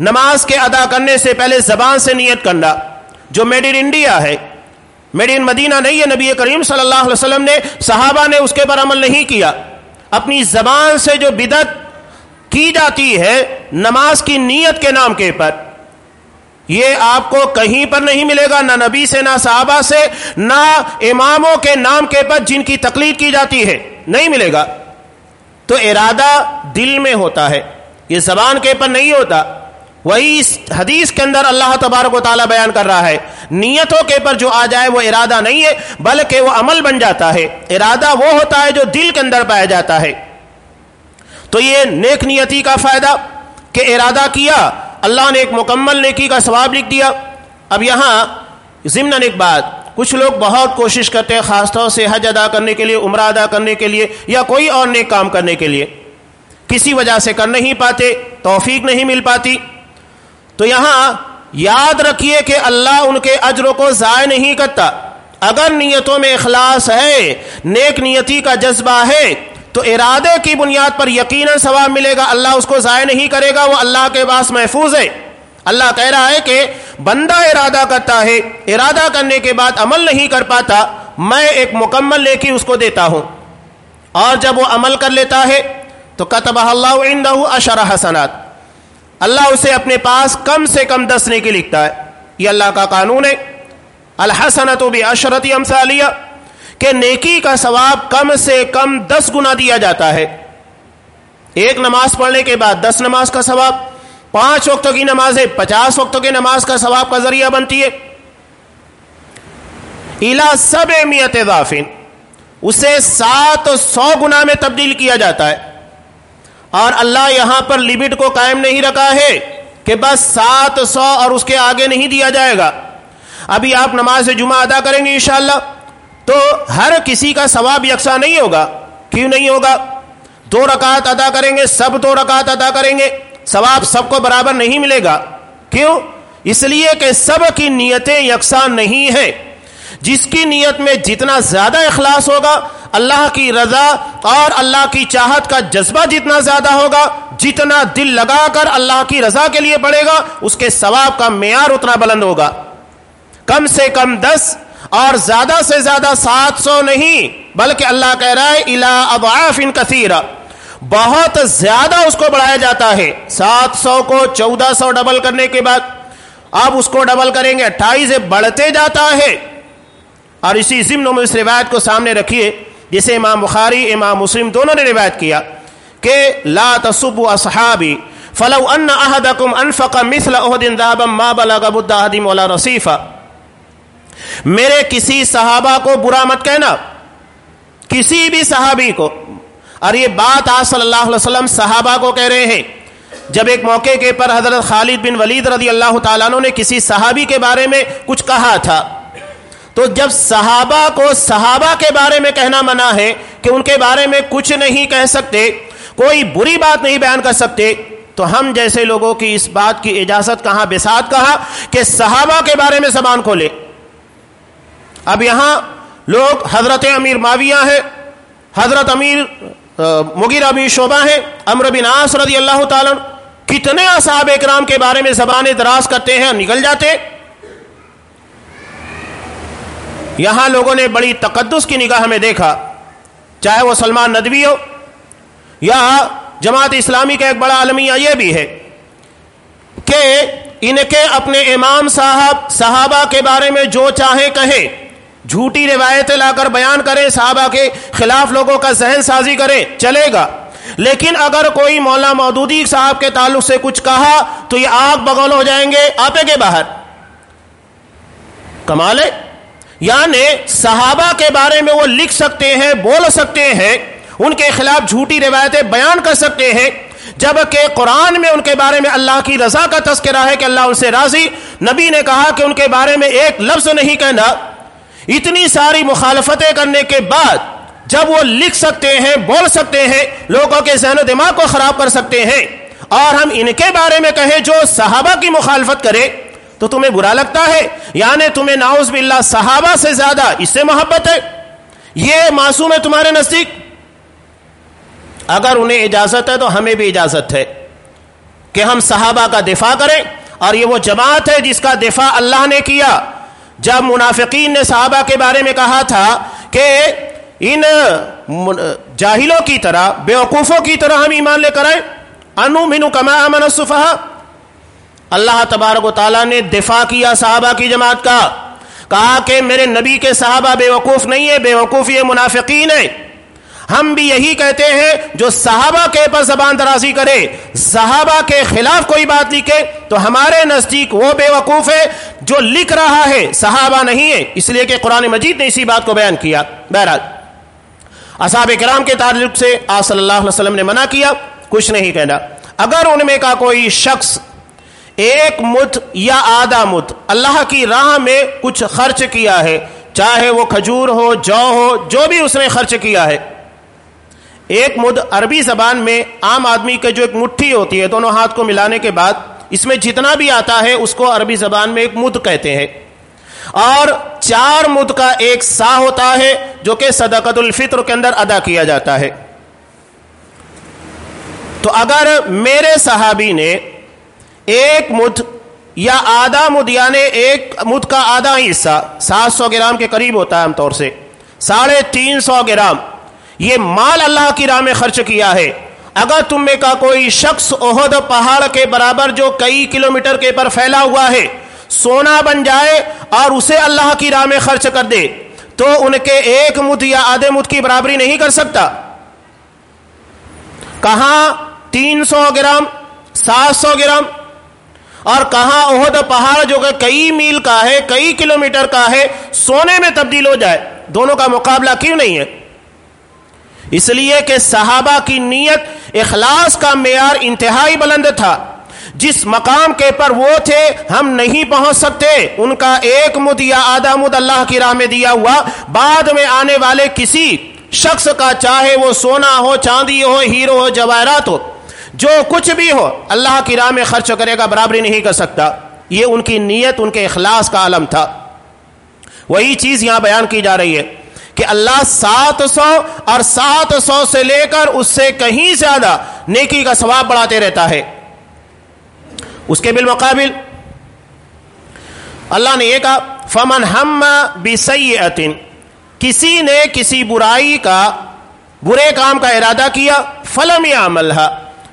نماز کے ادا کرنے سے پہلے زبان سے نیت کرنا، جو میڈ ان انڈیا ہے، میڈ ان مدینہ نہیں ہے، نبی کریم صلی اللہ علیہ وسلم نے، صحابہ نے اس کے پر عمل نہیں کیا۔ اپنی زبان سے جو بدت کی جاتی ہے، نماز کی نیت کے نام کے پر یہ آپ کو کہیں پر نہیں ملے گا، نہ نبی سے، نہ صحابہ سے، نہ اماموں کے نام کے پر جن کی تقلید کی جاتی ہے، نہیں ملے گا۔ تو ارادہ دل میں ہوتا ہے، یہ زبان کے پر نہیں ہوتا۔ وہی اس حدیث کے اندر اللہ تبارک و تعالیٰ بیان کر رہا ہے، نیتوں کے پر جو آ جائے وہ ارادہ نہیں ہے، بلکہ وہ عمل بن جاتا ہے۔ ارادہ وہ ہوتا ہے جو دل کے اندر پایا جاتا ہے۔ تو یہ نیک نیتی کا فائدہ کہ ارادہ کیا اللہ نے ایک مکمل نیکی کا ثواب لکھ دیا۔ اب یہاں ضمن ایک بات، کچھ لوگ بہت کوشش کرتے ہیں، خاص طور سے حج ادا کرنے کے لیے، عمرہ ادا کرنے کے لیے، یا کوئی اور نیک کام کرنے کے لیے۔ کسی وجہ سے کر نہیں پاتے، توفیق نہیں مل پاتی۔ تو یہاں یاد رکھیے کہ اللہ ان کے اجروں کو ضائع نہیں کرتا۔ اگر نیتوں میں اخلاص ہے، نیک نیتی کا جذبہ ہے تو ارادے کی بنیاد پر یقیناً ثواب ملے گا، اللہ اس کو ضائع نہیں کرے گا، وہ اللہ کے پاس محفوظ ہے۔ اللہ کہہ رہا ہے کہ بندہ ارادہ کرتا ہے، ارادہ کرنے کے بعد عمل نہیں کر پاتا، میں ایک مکمل لے کے اس کو دیتا ہوں۔ اور جب وہ عمل کر لیتا ہے، تو کتب اللہ عندہ اشر حسنات۔ اللہ اسے اپنے پاس کم سے کم دس نے کی لکھتا ہے۔ یہ اللہ کا قانون ہے۔ الحسنت بھی اشرت امسالیہ کہ نیکی کا ثواب کم سے کم دس گنا دیا جاتا ہے۔ ایک نماز پڑھنے کے بعد دس نماز کا ثواب، پانچ وقتوں کی نماز پچاس وقتوں کی نماز کا ثواب کا ذریعہ بنتی ہے۔ الا سب اہمیت دافن اسے سات سو گنا میں تبدیل کیا جاتا ہے۔ اور اللہ یہاں پر لمٹ کو قائم نہیں رکھا ہے کہ بس سات سو اور اس کے آگے نہیں دیا جائے گا۔ ابھی آپ نماز جمعہ ادا کریں گے انشاءاللہ۔ تو ہر کسی کا ثواب یکساں نہیں ہوگا۔ کیوں نہیں ہوگا؟ دو رکعت ادا کریں گے، سب دو رکعت ادا کریں گے۔ ثواب سب کو برابر نہیں ملے گا۔ کیوں؟ اس لیے کہ سب کی نیتیں یکساں نہیں ہیں۔ جس کی نیت میں جتنا زیادہ اخلاص ہوگا، اللہ کی رضا اور اللہ کی چاہت کا جذبہ جتنا زیادہ ہوگا، جتنا دل لگا کر اللہ کی رضا کے لیے پڑے گا، اس کے ثواب کا معیار اتنا بلند ہوگا۔ کم سے کم دس اور زیادہ سے زیادہ سات سو نہیں، بلکہ اللہ کہہ رہا ہے، الا اضعاف کثیر بہت زیادہ اس کو بڑھایا جاتا ہے۔ سات سو کو چودہ سو ڈبل کرنے کے بعد، اب اس کو ڈبل کریں گے۔ اٹھائیس بڑھتے جاتا ہے۔ اور اسی ضمن میں اس روایت کو سامنے رکھیے، جسے امام بخاری، امام مسلم دونوں نے روایت کیا کہ لا تصبوا اصحابی، فلو ان احدکم انفق مثل احد ذهبا ما بلغ بد احدهم ولا رصيفا میرے کسی صحابہ کو برا مت کہنا، کسی بھی صحابی کو۔ اور یہ بات آج صلی اللہ علیہ وسلم صحابہ کو کہہ رہے ہیں۔ جب ایک موقع کے پر حضرت خالد بن ولید رضی اللہ تعالیٰ نے کسی صحابی کے بارے میں کچھ کہا تھا، تو جب صحابہ کو صحابہ کے بارے میں کہنا منع ہے کہ ان کے بارے میں کچھ نہیں کہہ سکتے، کوئی بری بات نہیں بیان کر سکتے، تو ہم جیسے لوگوں کی اس بات کی اجازت کہاں بسات کہا کہ صحابہ کے بارے میں زبان کھولے۔ اب یہاں لوگ حضرت امیر معاویہ ہیں، حضرت امیر مغیر ابی شعبہ ہیں امر بن عاص رضی اللہ تعالیٰ کتنے اصحاب اکرام کے بارے میں زبان دراز کرتے ہیں نکل جاتے؟ یہاں لوگوں نے بڑی تقدس کی نگاہ میں دیکھا، چاہے وہ سلمان ندوی ہو، یا جماعت اسلامی کا ایک بڑا عالمیہ یہ بھی ہے کہ ان کے اپنے امام صاحب، صحابہ کے بارے میں جو چاہے کہیں۔ جھوٹی روایتیں لا کر بیان کریں صحابہ کے خلاف لوگوں کا ذہن سازی کریں چلے گا۔ لیکن اگر کوئی مولا مودودی صاحب کے تعلق سے کچھ کہا، تو یہ آگ بغول ہو جائیں گے آپے کے باہر۔ کمال ہے؟ یعنی صحابہ کے بارے میں وہ لکھ سکتے ہیں، بول سکتے ہیں، ان کے خلاف جھوٹی روایتیں بیان کر سکتے ہیں، جبکہ قرآن میں ان کے بارے میں اللہ کی رضا کا تذکرہ ہے کہ اللہ ان سے راضی۔ نبی نے کہا کہ ان کے بارے میں ایک لفظ نہیں کہنا۔ اتنی ساری مخالفتیں کرنے کے بعد جب وہ لکھ سکتے ہیں، بول سکتے ہیں، لوگوں کے ذہن و دماغ کو خراب کر سکتے ہیں، اور ہم ان کے بارے میں کہیں جو صحابہ کی مخالفت کرے، تو تمہیں برا لگتا ہے۔ یعنی تمہیں ناؤز باللہ صحابہ سے زیادہ اس سے محبت ہے۔ یہ معصوم ہے تمہارے نزدیک۔ اگر انہیں اجازت ہے تو ہمیں بھی اجازت ہے کہ ہم صحابہ کا دفاع کریں۔ اور یہ وہ جماعت ہے جس کا دفاع اللہ نے کیا۔ جب منافقین نے صحابہ کے بارے میں کہا تھا کہ ان جاہلوں کی طرح بیوقوفوں کی طرح ہم ایمان لے کر آئے انو منو کما امن صفحہ اللہ تبارک و تعالیٰ نے دفاع کیا صحابہ کی جماعت کا۔ کہا کہ میرے نبی کے صحابہ بے وقوف نہیں ہے بے وقوف یہ منافقین ہے ہم بھی یہی کہتے ہیں جو صحابہ کے پر زبان درازی کرے، صحابہ کے خلاف کوئی بات لکھے تو ہمارے نزدیک وہ بے وقوف ہے جو لکھ رہا ہے، صحابہ نہیں ہے۔ اس لیے کہ قرآن مجید نے اسی بات کو بیان کیا۔ بہرحال، اصحاب کرام کے تعلق سے صلی اللہ علیہ وسلم نے منع کیا، کچھ نہیں کہنا۔ اگر ان میں کا کوئی شخص ایک مت یا آدھا مت اللہ کی راہ میں کچھ خرچ کیا ہے، چاہے وہ کھجور ہو، جو ہو، جو بھی اس نے خرچ کیا ہے ایک مد عربی زبان میں عام آدمی کے جو ایک مٹھی ہوتی ہے، دونوں ہاتھ کو ملانے کے بعد، اس میں جتنا بھی آتا ہے، اس کو عربی زبان میں ایک مد کہتے ہیں۔ اور چار مد کا ایک سا ہوتا ہے، جو کہ صدقت الفطر کے اندر ادا کیا جاتا ہے۔ تو اگر میرے صحابی نے ایک مد یا آدھا مد یعنی ایک مد کا آدھا حصہ، سات سو گرام کے قریب ہوتا ہے عام طور سے، ساڑھے تین سو گرام یہ مال اللہ کی راہ میں خرچ کیا ہے۔ اگر تم میں کا کوئی شخص عہد پہاڑ کے برابر جو کئی کلومیٹر کے پر پھیلا ہوا ہے، سونا بن جائے اور اسے اللہ کی راہ میں خرچ کر دے، تو ان کے ایک مد یا آدھے مد کی برابری نہیں کر سکتا۔ کہاں تین سو گرام، سات سو گرام؟ اور کہاں عہد پہاڑ جو کہ کئی میل کا ہے، کئی کلومیٹر کا ہے، سونے میں تبدیل ہو جائے۔ دونوں کا مقابلہ کیوں نہیں ہے؟ اس لیے کہ صحابہ کی نیت اخلاص کا معیار انتہائی بلند تھا۔ جس مقام کے پر وہ تھے، ہم نہیں پہنچ سکتے۔ ان کا ایک مد یا آدھا مد اللہ کی راہ میں دیا ہوا۔ بعد میں آنے والے کسی شخص کا چاہے وہ سونا ہو، چاندی ہو، ہیرو ہو، جواہرات ہو، جو کچھ بھی ہو، اللہ کی راہ میں خرچ کرے گا، برابری نہیں کر سکتا۔ یہ ان کی نیت، ان کے اخلاص کا عالم تھا۔ وہی چیز یہاں بیان کی جا رہی ہے۔ کہ اللہ سات سو اور سات سو سے لے کر اس سے کہیں زیادہ نیکی کا ثواب بڑھاتے رہتا ہے۔ اس کے بالمقابل اللہ نے یہ کہا، فمن ہم کسی نے کسی برائی کا، برے کام کا ارادہ کیا، فلم یا عمل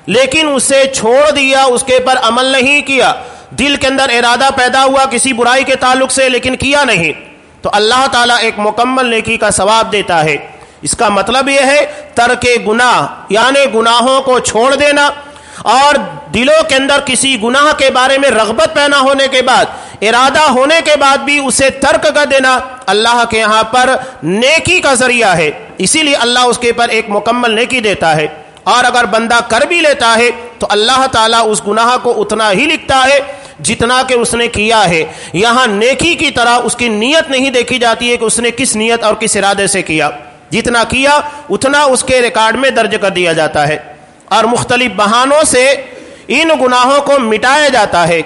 لیکن اسے چھوڑ دیا، اس کے پر عمل نہیں کیا۔ دل کے اندر ارادہ پیدا ہوا کسی برائی کے تعلق سے، لیکن کیا نہیں۔ تو اللہ تعالیٰ ایک مکمل نیکی کا ثواب دیتا ہے۔ اس کا مطلب یہ ہے، ترک گناہ یعنی گناہوں کو چھوڑ دینا اور دلوں کے اندر کسی گناہ کے بارے میں رغبت پیدا ہونے کے بعد، ارادہ ہونے کے بعد بھی اسے ترک کر دینا اللہ کے یہاں پر نیکی کا ذریعہ ہے۔ اسی لیے اللہ اس کے پر ایک مکمل نیکی دیتا ہے۔ اور اگر بندہ کر بھی لیتا ہے، تو اللہ تعالیٰ اس گناہ کو اتنا ہی لکھتا ہے جتنا کہ اس نے کیا ہے۔ یہاں نیکی کی طرح اس کی نیت نہیں دیکھی جاتی ہے کہ اس نے کس نیت اور کس ارادے سے کیا۔ جتنا کیا، اتنا اس کے ریکارڈ میں درج کر دیا جاتا ہے۔ اور مختلف بہانوں سے ان گناہوں کو مٹایا جاتا ہے۔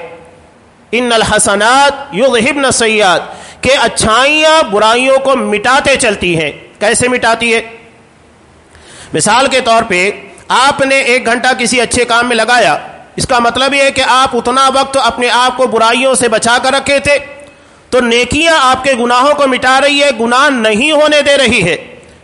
ان الحسنات یغہبن سیاد کہ اچھائیاں برائیوں کو مٹاتے چلتی ہیں۔ کیسے مٹاتی ہے؟ مثال کے طور پہ، آپ نے ایک گھنٹہ کسی اچھے کام میں لگایا۔ اس کا مطلب یہ ہے کہ آپ اتنا وقت اپنے آپ کو برائیوں سے بچا کر رکھے تھے، تو نیکیاں آپ کے گناہوں کو مٹا رہی ہے، گناہ نہیں ہونے دے رہی ہے۔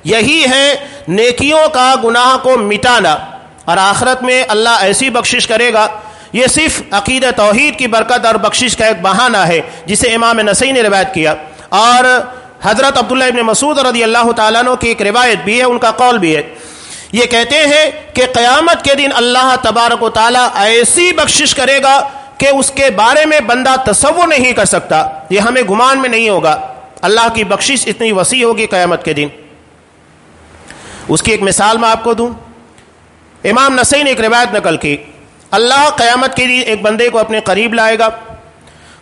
یہی ہے نیکیوں کا گناہ کو مٹانا۔ اور آخرت میں اللہ ایسی بخشش کرے گا، یہ صرف عقید توحید کی برکت اور بخشش کا ایک بہانہ ہے، جسے امام نسی نے روایت کیا۔ اور حضرت عبداللہ ابن مسعود رضی اللہ تعالیٰ کی ایک روایت بھی ہے، ان کا قول بھی ہے۔ یہ کہتے ہیں کہ قیامت کے دن اللہ تبارک و تعالیٰ ایسی بخشش کرے گا کہ اس کے بارے میں بندہ تصور نہیں کر سکتا۔ یہ ہمیں گمان میں نہیں ہوگا۔ اللہ کی بخشش اتنی وسیع ہوگی قیامت کے دن۔ اس کی ایک مثال میں آپ کو دوں۔ امام نسی نے ایک روایت نقل کی۔ اللہ قیامت کے دن ایک بندے کو اپنے قریب لائے گا۔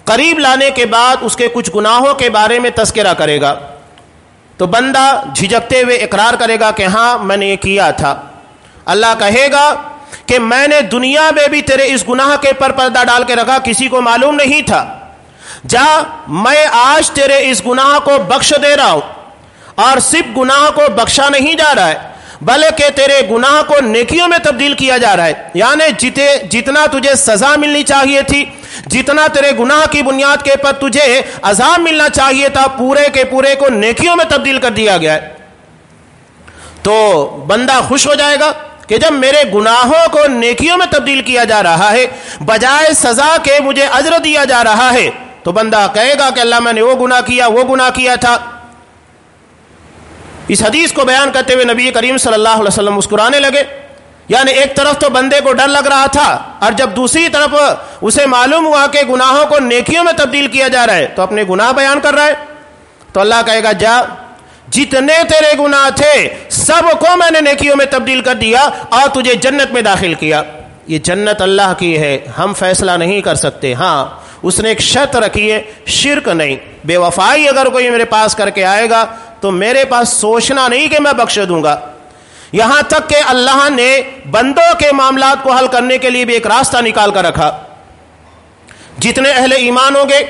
قریب لانے کے بعد اس کے کچھ گناہوں کے بارے میں تذکرہ کرے گا۔ تو بندہ جھجکتے ہوئے اقرار کرے گا کہ ہاں میں نے یہ کیا تھا۔ اللہ کہے گا کہ میں نے دنیا میں بھی تیرے اس گناہ کے پر پردہ ڈال کے رکھا، کسی کو معلوم نہیں تھا۔ جا، میں آج تیرے اس گناہ کو بخش دے رہا ہوں۔ اور صرف گناہ کو بخشا نہیں جا رہا ہے، بلکہ تیرے گناہ کو نیکیوں میں تبدیل کیا جا رہا ہے۔ یعنی جتے، جتنا تجھے سزا ملنی چاہیے تھی جتنا تیرے گناہ کی بنیاد کے پر تجھے عذاب ملنا چاہیے تھا، پورے کے پورے کو نیکیوں میں تبدیل کر دیا گیا ہے۔ تو بندہ خوش ہو جائے گا کہ جب میرے گناہوں کو نیکیوں میں تبدیل کیا جا رہا ہے، بجائے سزا کے مجھے اجر دیا جا رہا ہے، تو بندہ کہے گا کہ اللہ میں نے وہ گناہ کیا، وہ گناہ کیا تھا۔ اس حدیث کو بیان کرتے ہوئے نبی کریم صلی اللہ علیہ وسلم مسکرانے لگے۔ یعنی ایک طرف تو بندے کو ڈر لگ رہا تھا اور جب دوسری طرف اسے معلوم ہوا کہ گناہوں کو نیکیوں میں تبدیل کیا جا رہا ہے، تو اپنے گناہ بیان کر رہا ہے۔ تو اللہ کہے گا، جا، جتنے تیرے گناہ تھے، سب کو میں نے نیکیوں میں تبدیل کر دیا اور تجھے جنت میں داخل کیا۔ یہ جنت اللہ کی ہے، ہم فیصلہ نہیں کر سکتے۔ ہاں اس نے ایک شرط رکھی ہے، شرک نہیں۔ بے وفائی اگر کوئی میرے پاس کر کے آئے گا، تو میرے پاس سوچنا نہیں کہ میں بخش دوں گا۔ یہاں تک کہ اللہ نے بندوں کے معاملات کو حل کرنے کے لیے بھی ایک راستہ نکال کر رکھا۔ جتنے اہل ایمان ہوں گے،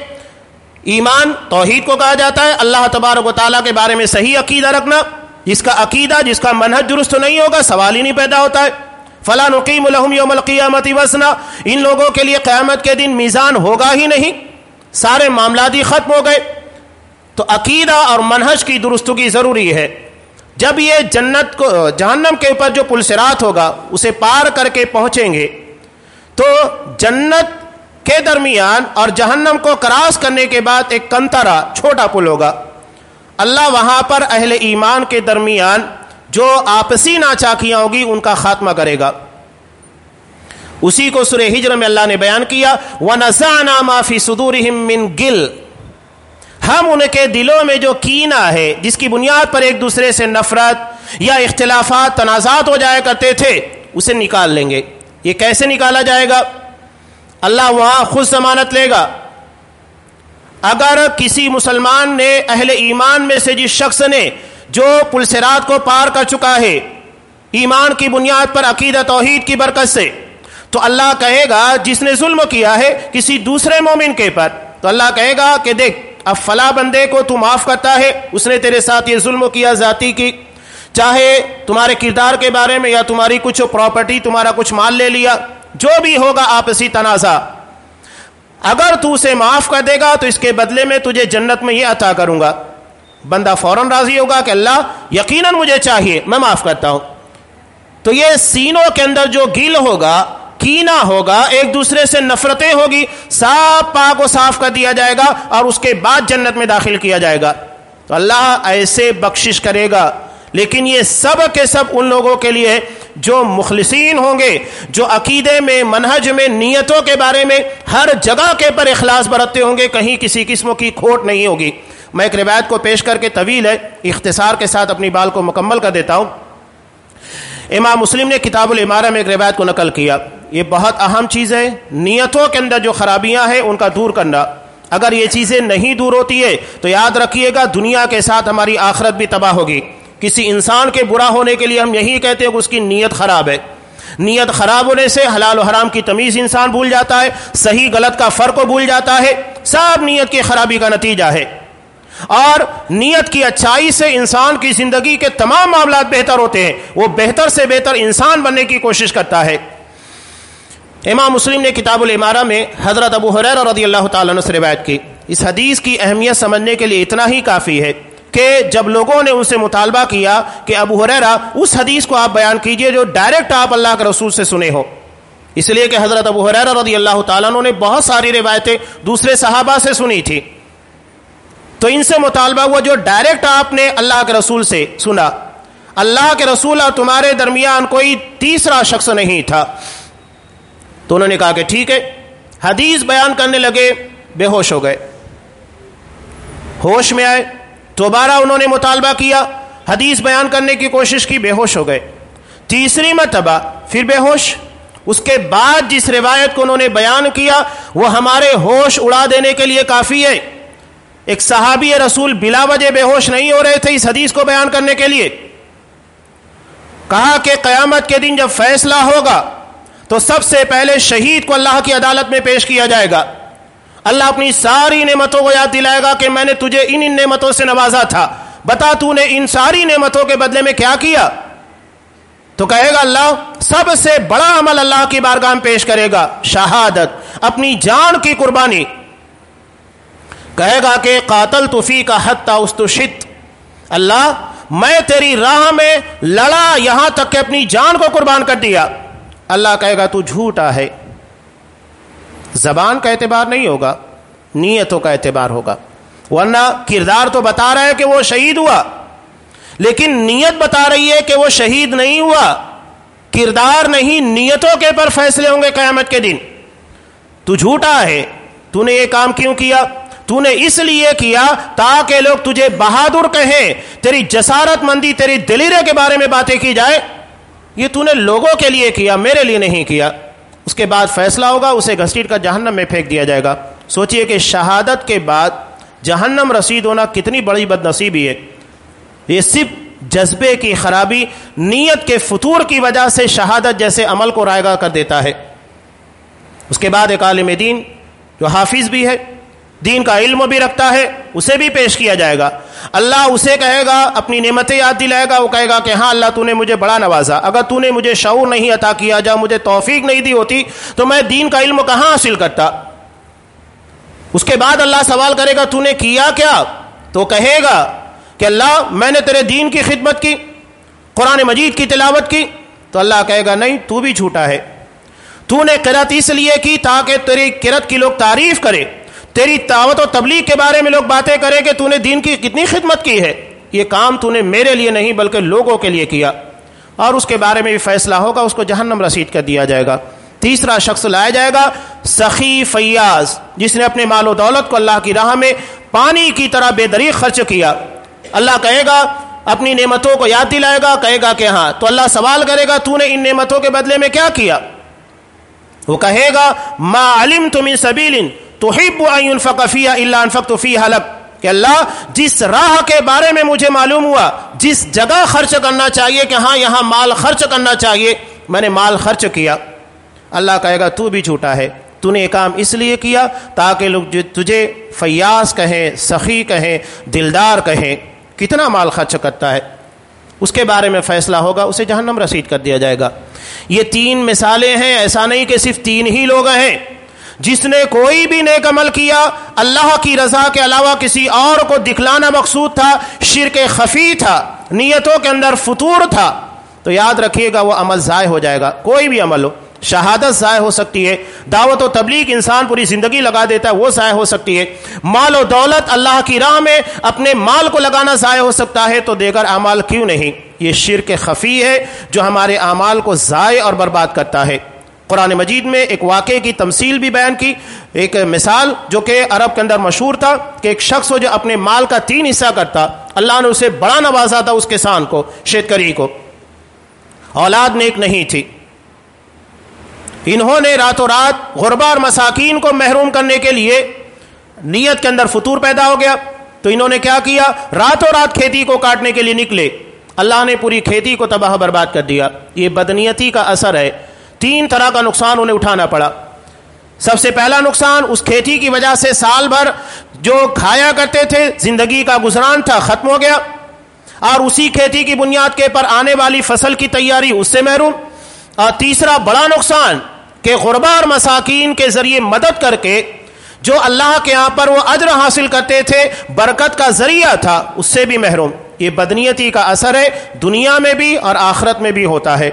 ایمان توحید کو کہا جاتا ہے، اللہ تبارک و تعالیٰ کے بارے میں صحیح عقیدہ رکھنا۔ جس کا عقیدہ، جس کا منحج درست نہیں ہوگا، سوال ہی نہیں پیدا ہوتا ہے۔ فلاں نقیم الحم یوم القیامت وسنا ان لوگوں کے لیے قیامت کے دن میزان ہوگا ہی نہیں۔ سارے معاملات ہی ختم ہو گئے۔ تو عقیدہ اور منحج کی درستگی ضروری ہے۔ جب یہ جنت کو، جہنم کے اوپر جو پلسرات ہوگا، اسے پار کر کے پہنچیں گے، تو جنت کے درمیان اور جہنم کو کراس کرنے کے بعد ایک کنترا، چھوٹا پل ہوگا۔ اللہ وہاں پر اہل ایمان کے درمیان جو آپسی ناچاکیاں ہوگی، ان کا خاتمہ کرے گا۔ اسی کو سورہ ہجر میں اللہ نے بیان کیا، وَنَزَعْنَا مَا فِي صُدُورِهِم مِّن گل۔ ہم ان کے دلوں میں جو کینا ہے، جس کی بنیاد پر ایک دوسرے سے نفرت یا اختلافات، تنازعات ہو جایا کرتے تھے، اسے نکال لیں گے۔ یہ کیسے نکالا جائے گا؟ اللہ وہاں خود ضمانت لے گا۔ اگر کسی مسلمان نے اہل ایمان میں سے جس شخص نے جو پلسرات کو پار کر چکا ہے، ایمان کی بنیاد پر عقیدت توحید کی برکت سے، تو اللہ کہے گا، جس نے ظلم کیا ہے کسی دوسرے مومن کے پر، تو اللہ کہے گا کہ دیکھ اب فلاں بندے کو تو معاف کرتا ہے، اس نے تیرے ساتھ یہ ظلم کیا ذاتی کی۔ چاہے تمہارے کردار کے بارے میں یا تمہاری کچھ پراپرٹی تمہارا کچھ مال لے لیا، جو بھی ہوگا آپسی تنازع۔ اگر تو اسے معاف کر دے گا، تو اس کے بدلے میں تجھے جنت میں یہ عطا کروں گا۔ بندہ فوراً راضی ہوگا کہ اللہ یقیناً مجھے چاہیے، میں معاف کرتا ہوں۔ تو یہ سینوں کے اندر جو گل ہوگا کینا ہوگا، ایک دوسرے سے نفرتیں ہوگی صاف پاک کو صاف کر دیا جائے گا اور اس کے بعد جنت میں داخل کیا جائے گا۔ تو اللہ ایسے بخشش کرے گا۔ لیکن یہ سب کے سب ان لوگوں کے لیے جو مخلصین ہوں گے، جو عقیدے میں، منہج میں، نیتوں کے بارے میں ہر جگہ کے پر اخلاص برتتے ہوں گے، کہیں کسی قسم کی کھوٹ نہیں ہوگی۔ میں ایک روایت کو پیش کر کے طویل ہے، اختصار کے ساتھ اپنی بال کو مکمل کر دیتا ہوں۔ امام مسلم نے کتاب العمارہ میں ایک روایت کو نقل کیا۔ یہ بہت اہم چیز ہے۔ نیتوں کے اندر جو خرابیاں ہیں، ان کا دور کرنا۔ اگر یہ چیزیں نہیں دور ہوتی ہے تو یاد رکھیے گا، دنیا کے ساتھ ہماری آخرت بھی تباہ ہوگی۔ کسی انسان کے برا ہونے کے لیے ہم یہی کہتے ہیں کہ اس کی نیت خراب ہے۔ نیت خراب ہونے سے حلال و حرام کی تمیز انسان بھول جاتا ہے، صحیح غلط کا فرق بھول جاتا ہے۔ سب نیت کی خرابی کا نتیجہ ہے۔ اور نیت کی اچھائی سے انسان کی زندگی کے تمام معاملات بہتر ہوتے ہیں۔ وہ بہتر سے بہتر انسان بننے کی کوشش کرتا ہے۔ امام مسلم نے کتاب العمارہ میں حضرت ابو حریر رضی اللہ تعالیٰ نے سے روایت کی۔ اس حدیث کی اہمیت سمجھنے کے لیے اتنا ہی کافی ہے کہ جب لوگوں نے ان سے مطالبہ کیا کہ ابو حریرا اس حدیث کو آپ بیان کیجیے جو ڈائریکٹ آپ اللہ کے رسول سے سنے ہو اس لیے کہ حضرت ابو حریرا رضی اللہ تعالیٰ نے بہت ساری روایتیں دوسرے صحابہ سے سنی تھی۔ تو ان سے مطالبہ ہوا جو ڈائریکٹ آپ نے اللہ کے رسول سے سنا۔ اللہ کے رسول اور تمہارے درمیان کوئی تیسرا شخص نہیں تھا۔ تو انہوں نے کہا کہ ٹھیک ہے۔ حدیث بیان کرنے لگے، بے ہوش ہو گئے۔ ہوش میں آئے، دوبارہ انہوں نے مطالبہ کیا، حدیث بیان کرنے کی کوشش کی، بے ہوش ہو گئے۔ تیسری مرتبہ پھر بے ہوش، اس کے بعد جس روایت کو انہوں نے بیان کیا، وہ ہمارے ہوش اڑا دینے کے لیے کافی ہے۔ ایک صحابی رسول بلا وجہ بے ہوش نہیں ہو رہے تھے اس حدیث کو بیان کرنے کے لیے۔ کہا کہ قیامت کے دن جب فیصلہ ہوگا تو سب سے پہلے شہید کو اللہ کی عدالت میں پیش کیا جائے گا۔ اللہ اپنی ساری نعمتوں کو یاد دلائے گا کہ میں نے تجھے ان ان نعمتوں سے نوازا تھا۔ بتا تو نے ان ساری نعمتوں کے بدلے میں کیا کیا۔ تو کہے گا اللہ، سب سے بڑا عمل اللہ کی بارگاہ میں پیش کرے گا، شہادت، اپنی جان کی قربانی۔ کہے گا کہ قاتل توفی کا حد تھا اللہ، میں تیری راہ میں لڑا، یہاں تک کہ اپنی جان کو قربان کر دیا۔ اللہ کہے گا تو جھوٹا ہے۔ زبان کا اعتبار نہیں ہوگا، نیتوں کا اعتبار ہوگا۔ ورنہ کردار تو بتا رہا ہے کہ وہ شہید ہوا، لیکن نیت بتا رہی ہے کہ وہ شہید نہیں ہوا۔ کردار نہیں، نیتوں کے پر فیصلے ہوں گے قیامت کے دن۔ تو جھوٹا ہے، تو نے یہ کام کیوں کیا؟ تو نے اس لیے کیا تاکہ لوگ تجھے بہادر کہیں۔ تیری جسارت مندی، تیری دلیرے کے بارے میں باتیں کی جائے یہ تو نے لوگوں کے لیے کیا، میرے لیے نہیں کیا۔ اس کے بعد فیصلہ ہوگا، اسے گھسیٹ کر جہنم میں پھینک دیا جائے گا۔ سوچئے کہ شہادت کے بعد جہنم رسید ہونا کتنی بڑی بد نصیبی ہے۔ یہ صرف جذبے کی خرابی، نیت کے فطور کی وجہ سے شہادت جیسے عمل کو رائے گا کر دیتا ہے۔ اس کے بعد ایک عالم دین جو حافظ بھی ہے دین کا علم بھی رکھتا ہے، اسے بھی پیش کیا جائے گا۔ اللہ اسے کہے گا، اپنی نعمتیں یاد دلائے گا، وہ کہے گا کہ ہاں اللہ تو نے مجھے بڑا نوازا۔ اگر تو نے مجھے شعور نہیں عطا کیا جا، مجھے توفیق نہیں دی ہوتی، تو میں دین کا علم کہاں حاصل کرتا؟ اس کے بعد اللہ سوال کرے گا تو نے کیا کیا؟ تو کہے گا کہ اللہ، میں نے تیرے دین کی خدمت کی، قرآن مجید کی تلاوت کی۔ تو اللہ کہے گا، نہیں، تو بھی جھوٹا ہے۔ تو نے کرت اس لیے کی تاکہ تیری کرت کی لوگ تعریف کرے تیری دعوت و تبلیغ کے بارے میں لوگ باتیں کریں کہ تو نے دین کی کتنی خدمت کی ہے؟ یہ کام تو نے میرے لیے نہیں بلکہ لوگوں کے لیے کیا۔ اور اس کے بارے میں بھی فیصلہ ہوگا، اس کو جہنم رسید کر دیا جائے گا۔ تیسرا شخص لایا جائے گا، سخی فیاض، جس نے اپنے مال و دولت کو اللہ کی راہ میں پانی کی طرح بے دریغ خرچ کیا۔ اللہ کہے گا، اپنی نعمتوں کو یاد دلائے گا، کہے گا کہ ہاں تو اللہ سوال کرے گا تو نے ان نعمتوں کے بدلے میں کیا کیا؟ وہ کہے گا، ما علم تم سبیل تو اللہ انفقت فی حلق کہ اللہ، جس راہ کے بارے میں مجھے معلوم ہوا، جس جگہ خرچ کرنا چاہیے کہ ہاں یہاں مال خرچ کرنا چاہیے، میں نے مال خرچ کیا۔ اللہ کہے گا، تو بھی جھوٹا ہے۔ تو نے یہ کام اس لیے کیا تاکہ لوگ تجھے فیاض کہیں، سخی کہیں، دلدار کہیں، کتنا مال خرچ کرتا ہے۔ اس کے بارے میں فیصلہ ہوگا، اسے جہنم رسید کر دیا جائے گا۔ یہ تین مثالیں ہیں، ایسا نہیں کہ صرف تین ہی لوگ ہیں۔ جس نے کوئی بھی نیک عمل کیا، اللہ کی رضا کے علاوہ کسی اور کو دکھلانا مقصود تھا، شرک خفی تھا، نیتوں کے اندر فطور تھا۔ تو یاد رکھیے گا، وہ عمل ضائع ہو جائے گا۔ کوئی بھی عمل ہو، شہادت ضائع ہو سکتی ہے، دعوت و تبلیغ انسان پوری زندگی لگا دیتا ہے، وہ ضائع ہو سکتی ہے۔ مال و دولت اللہ کی راہ میں اپنے مال کو لگانا ضائع ہو سکتا ہے، تو دیگر اعمال کیوں نہیں؟ یہ شرک خفی ہے، جو ہمارے اعمال کو ضائع اور برباد کرتا ہے۔ قرآن مجید میں ایک واقعے کی تمثیل بھی بیان کی۔ ایک مثال جو کہ عرب کے اندر مشہور تھا کہ ایک شخص ہو جو اپنے مال کا تین حصہ کرتا، اللہ نے اسے بڑا نوازا تھا اس کسان کو شیتکری کو۔ اولاد نیک نہیں تھی۔ انہوں نے راتوں رات غربا اور مساکین کو محروم کرنے کے لیے نیت کے اندر فطور پیدا ہو گیا۔ تو انہوں نے کیا کیا؟ راتوں رات کھیتی کو کاٹنے کے لیے نکلے۔ اللہ نے پوری کھیتی کو تباہ برباد کر دیا۔ یہ بدنیتی کا اثر ہے۔ تین طرح کا نقصان انہیں اٹھانا پڑا۔ سب سے پہلا نقصان اس کھیتی کی وجہ سے سال بھر جو کھایا کرتے تھے، زندگی کا گزران تھا، ختم ہو گیا۔ اور اسی کھیتی کی بنیاد کے پر آنے والی فصل کی تیاری اس سے محروم۔ اور تیسرا بڑا نقصان کہ غربا اور مساکین کے ذریعے مدد کر کے جو اللہ کے یہاں پر وہ اجر حاصل کرتے تھے، برکت کا ذریعہ تھا، اس سے بھی محروم۔ یہ بدنیتی کا اثر ہے، دنیا میں بھی اور آخرت میں بھی ہوتا ہے۔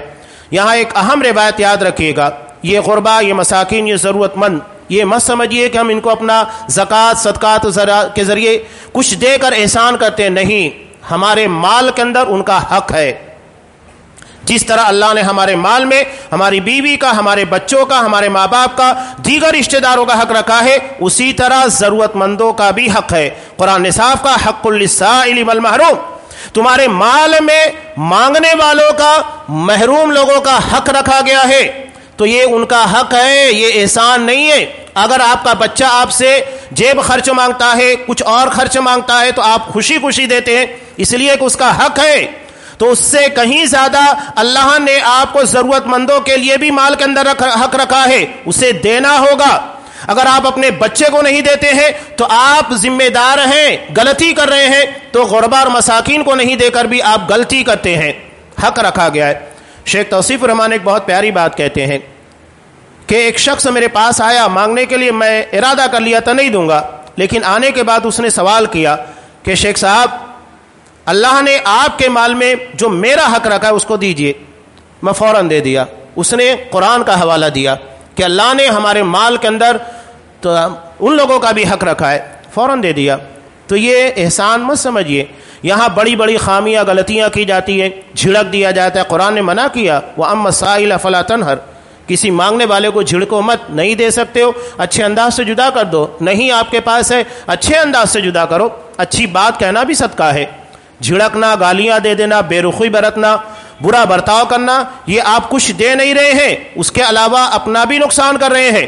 یہاں ایک اہم روایت یاد رکھیے گا، یہ غربا یہ مساکین، یہ ضرورت مند یہ مت سمجھیے کہ ہم ان کو اپنا زکوٰۃ، صدقات کے ذریعے کچھ دے کر احسان کرتے نہیں۔ ہمارے مال کے اندر ان کا حق ہے۔ جس طرح اللہ نے ہمارے مال میں ہماری بیوی کا، ہمارے بچوں کا، ہمارے ماں باپ کا، دیگر رشتہ داروں کا حق رکھا ہے، اسی طرح ضرورت مندوں کا بھی حق ہے۔ قرآن نصاف کا، حق والمحروم۔ تمہارے مال میں مانگنے والوں کا، محروم لوگوں کا حق رکھا گیا ہے۔ تو یہ ان کا حق ہے، یہ احسان نہیں ہے۔ اگر آپ کا بچہ آپ سے جیب خرچ مانگتا ہے، کچھ اور خرچ مانگتا ہے، تو آپ خوشی خوشی دیتے ہیں۔ اس لیے کہ اس کا حق ہے۔ تو اس سے کہیں زیادہ اللہ نے آپ کو ضرورت مندوں کے لیے بھی مال کے اندر حق رکھا ہے۔ اسے دینا ہوگا۔ اگر آپ اپنے بچے کو نہیں دیتے ہیں تو آپ ذمہ دار ہیں، غلطی کر رہے ہیں، تو غربا اور مساکین کو نہیں دے کر بھی آپ غلطی کرتے ہیں۔ حق رکھا گیا ہے۔ شیخ توصیف الرحمان ایک بہت پیاری بات کہتے ہیں کہ ایک شخص میرے پاس آیا، مانگنے کے لیے میں ارادہ کر لیا تو نہیں دوں گا، لیکن آنے کے بعد اس نے سوال کیا کہ شیخ صاحب، اللہ نے آپ کے مال میں جو میرا حق رکھا ہے اس کو دیجیے، میں فوراً دے دیا۔ اس نے قرآن کا حوالہ دیا۔ کہ اللہ نے ہمارے مال کے اندر تو ان لوگوں کا بھی حق رکھا ہے، فوراً دے دیا۔ تو یہ احسان مت سمجھیے۔ یہاں بڑی بڑی خامیاں، غلطیاں کی جاتی ہیں۔ جھڑک دیا جاتا ہے۔ قرآن نے منع کیا وہ ام مسائل فلا تنہر کسی مانگنے والے کو جھڑکو مت، نہیں دے سکتے ہو۔ اچھے انداز سے جدا کر دو۔ نہیں آپ کے پاس ہے، اچھے انداز سے جدا کرو۔ اچھی بات کہنا بھی صدقہ ہے۔ جھڑکنا، گالیاں دے دینا، بے رخی برتنا، برا برتاؤ کرنا، یہ آپ کچھ دے نہیں رہے ہیں، اس کے علاوہ اپنا بھی نقصان کر رہے ہیں۔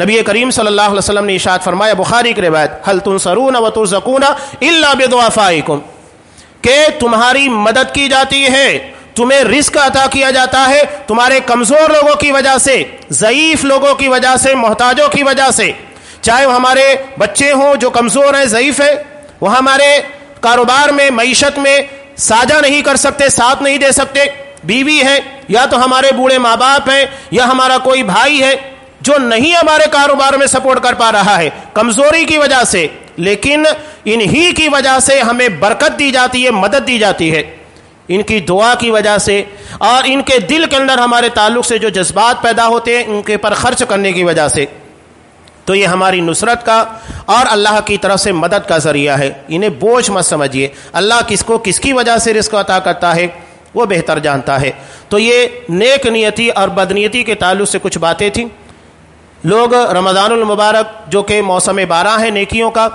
نبی کریم صلی اللہ علیہ وسلم نے اشاد فرمایا، بخاری کی روایت حل تنسرون و ترزقون الا بدعفائکم کہ تمہاری مدد کی جاتی ہے، تمہیں رزق عطا کیا جاتا ہے، تمہارے کمزور لوگوں کی وجہ سے، ضعیف لوگوں کی وجہ سے، محتاجوں کی وجہ سے۔ چاہے وہ ہمارے بچے ہوں جو کمزور ہیں، ضعیف ہے وہ ہمارے کاروبار میں، معیشت میں ساجا نہیں کر سکتے، ساتھ نہیں دے سکتے۔ بیوی ہے، یا تو ہمارے بوڑھے ماں باپ ہیں، یا ہمارا کوئی بھائی ہے، جو نہیں ہمارے کاروبار میں سپورٹ کر پا رہا ہے۔ کمزوری کی وجہ سے، لیکن انہی کی وجہ سے ہمیں برکت دی جاتی ہے، مدد دی جاتی ہے۔ ان کی دعا کی وجہ سے، اور ان کے دل کے اندر ہمارے تعلق سے جو جذبات پیدا ہوتے ہیں، ان کے پر خرچ کرنے کی وجہ سے۔ تو یہ ہماری نصرت کا اور اللہ کی طرف سے مدد کا ذریعہ ہے۔ انہیں بوجھ مت سمجھیے۔ اللہ کس کو کس کی وجہ سے رزق عطا کرتا ہے، وہ بہتر جانتا ہے۔ تو یہ نیک نیتی اور بدنیتی کے تعلق سے کچھ باتیں تھیں۔ لوگ رمضان المبارک، جو کہ موسم بارہ ہے، نیکیوں کا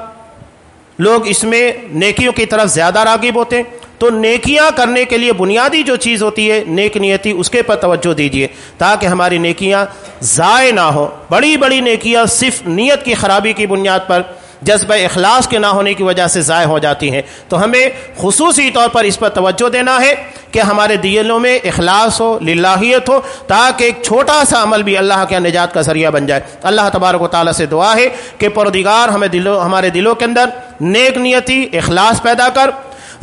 لوگ اس میں نیکیوں کی طرف زیادہ راغب ہوتے ہیں۔ تو نیکیاں کرنے کے لیے بنیادی جو چیز ہوتی ہے، نیک نیتی، اس کے پر توجہ دیجیے تاکہ ہماری نیکیاں ضائع نہ ہو بڑی بڑی نیکیاں صرف نیت کی خرابی کی بنیاد پر جذبہ اخلاص کے نہ ہونے کی وجہ سے ضائع ہو جاتی ہیں۔ تو ہمیں خصوصی طور پر اس پر توجہ دینا ہے کہ ہمارے دلوں میں اخلاص ہو، للہیت ہو، تاکہ ایک چھوٹا سا عمل بھی اللہ کے نجات کا ذریعہ بن جائے۔ اللہ تبارک و تعالیٰ سے دعا ہے کہ پردگار ہمیں دلوں، ہمارے دلوں کے اندر نیک نیتی، اخلاص پیدا کر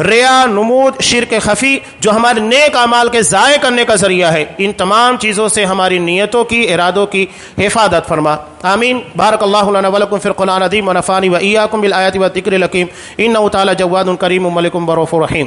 ریا، نمود، شرک خفی، جو ہمارے نیک اعمال کے ضائع کرنے کا ذریعہ ہے، ان تمام چیزوں سے ہماری نیتوں کی، ارادوں کی حفاظت فرما۔ آمین۔ بارک اللہ لنا ولکم فی القرآن عظیم و نفانی و ایاکم بالآیات و ذکر لکیم ان تعالی جواد کریم ملکم بروف الرحیم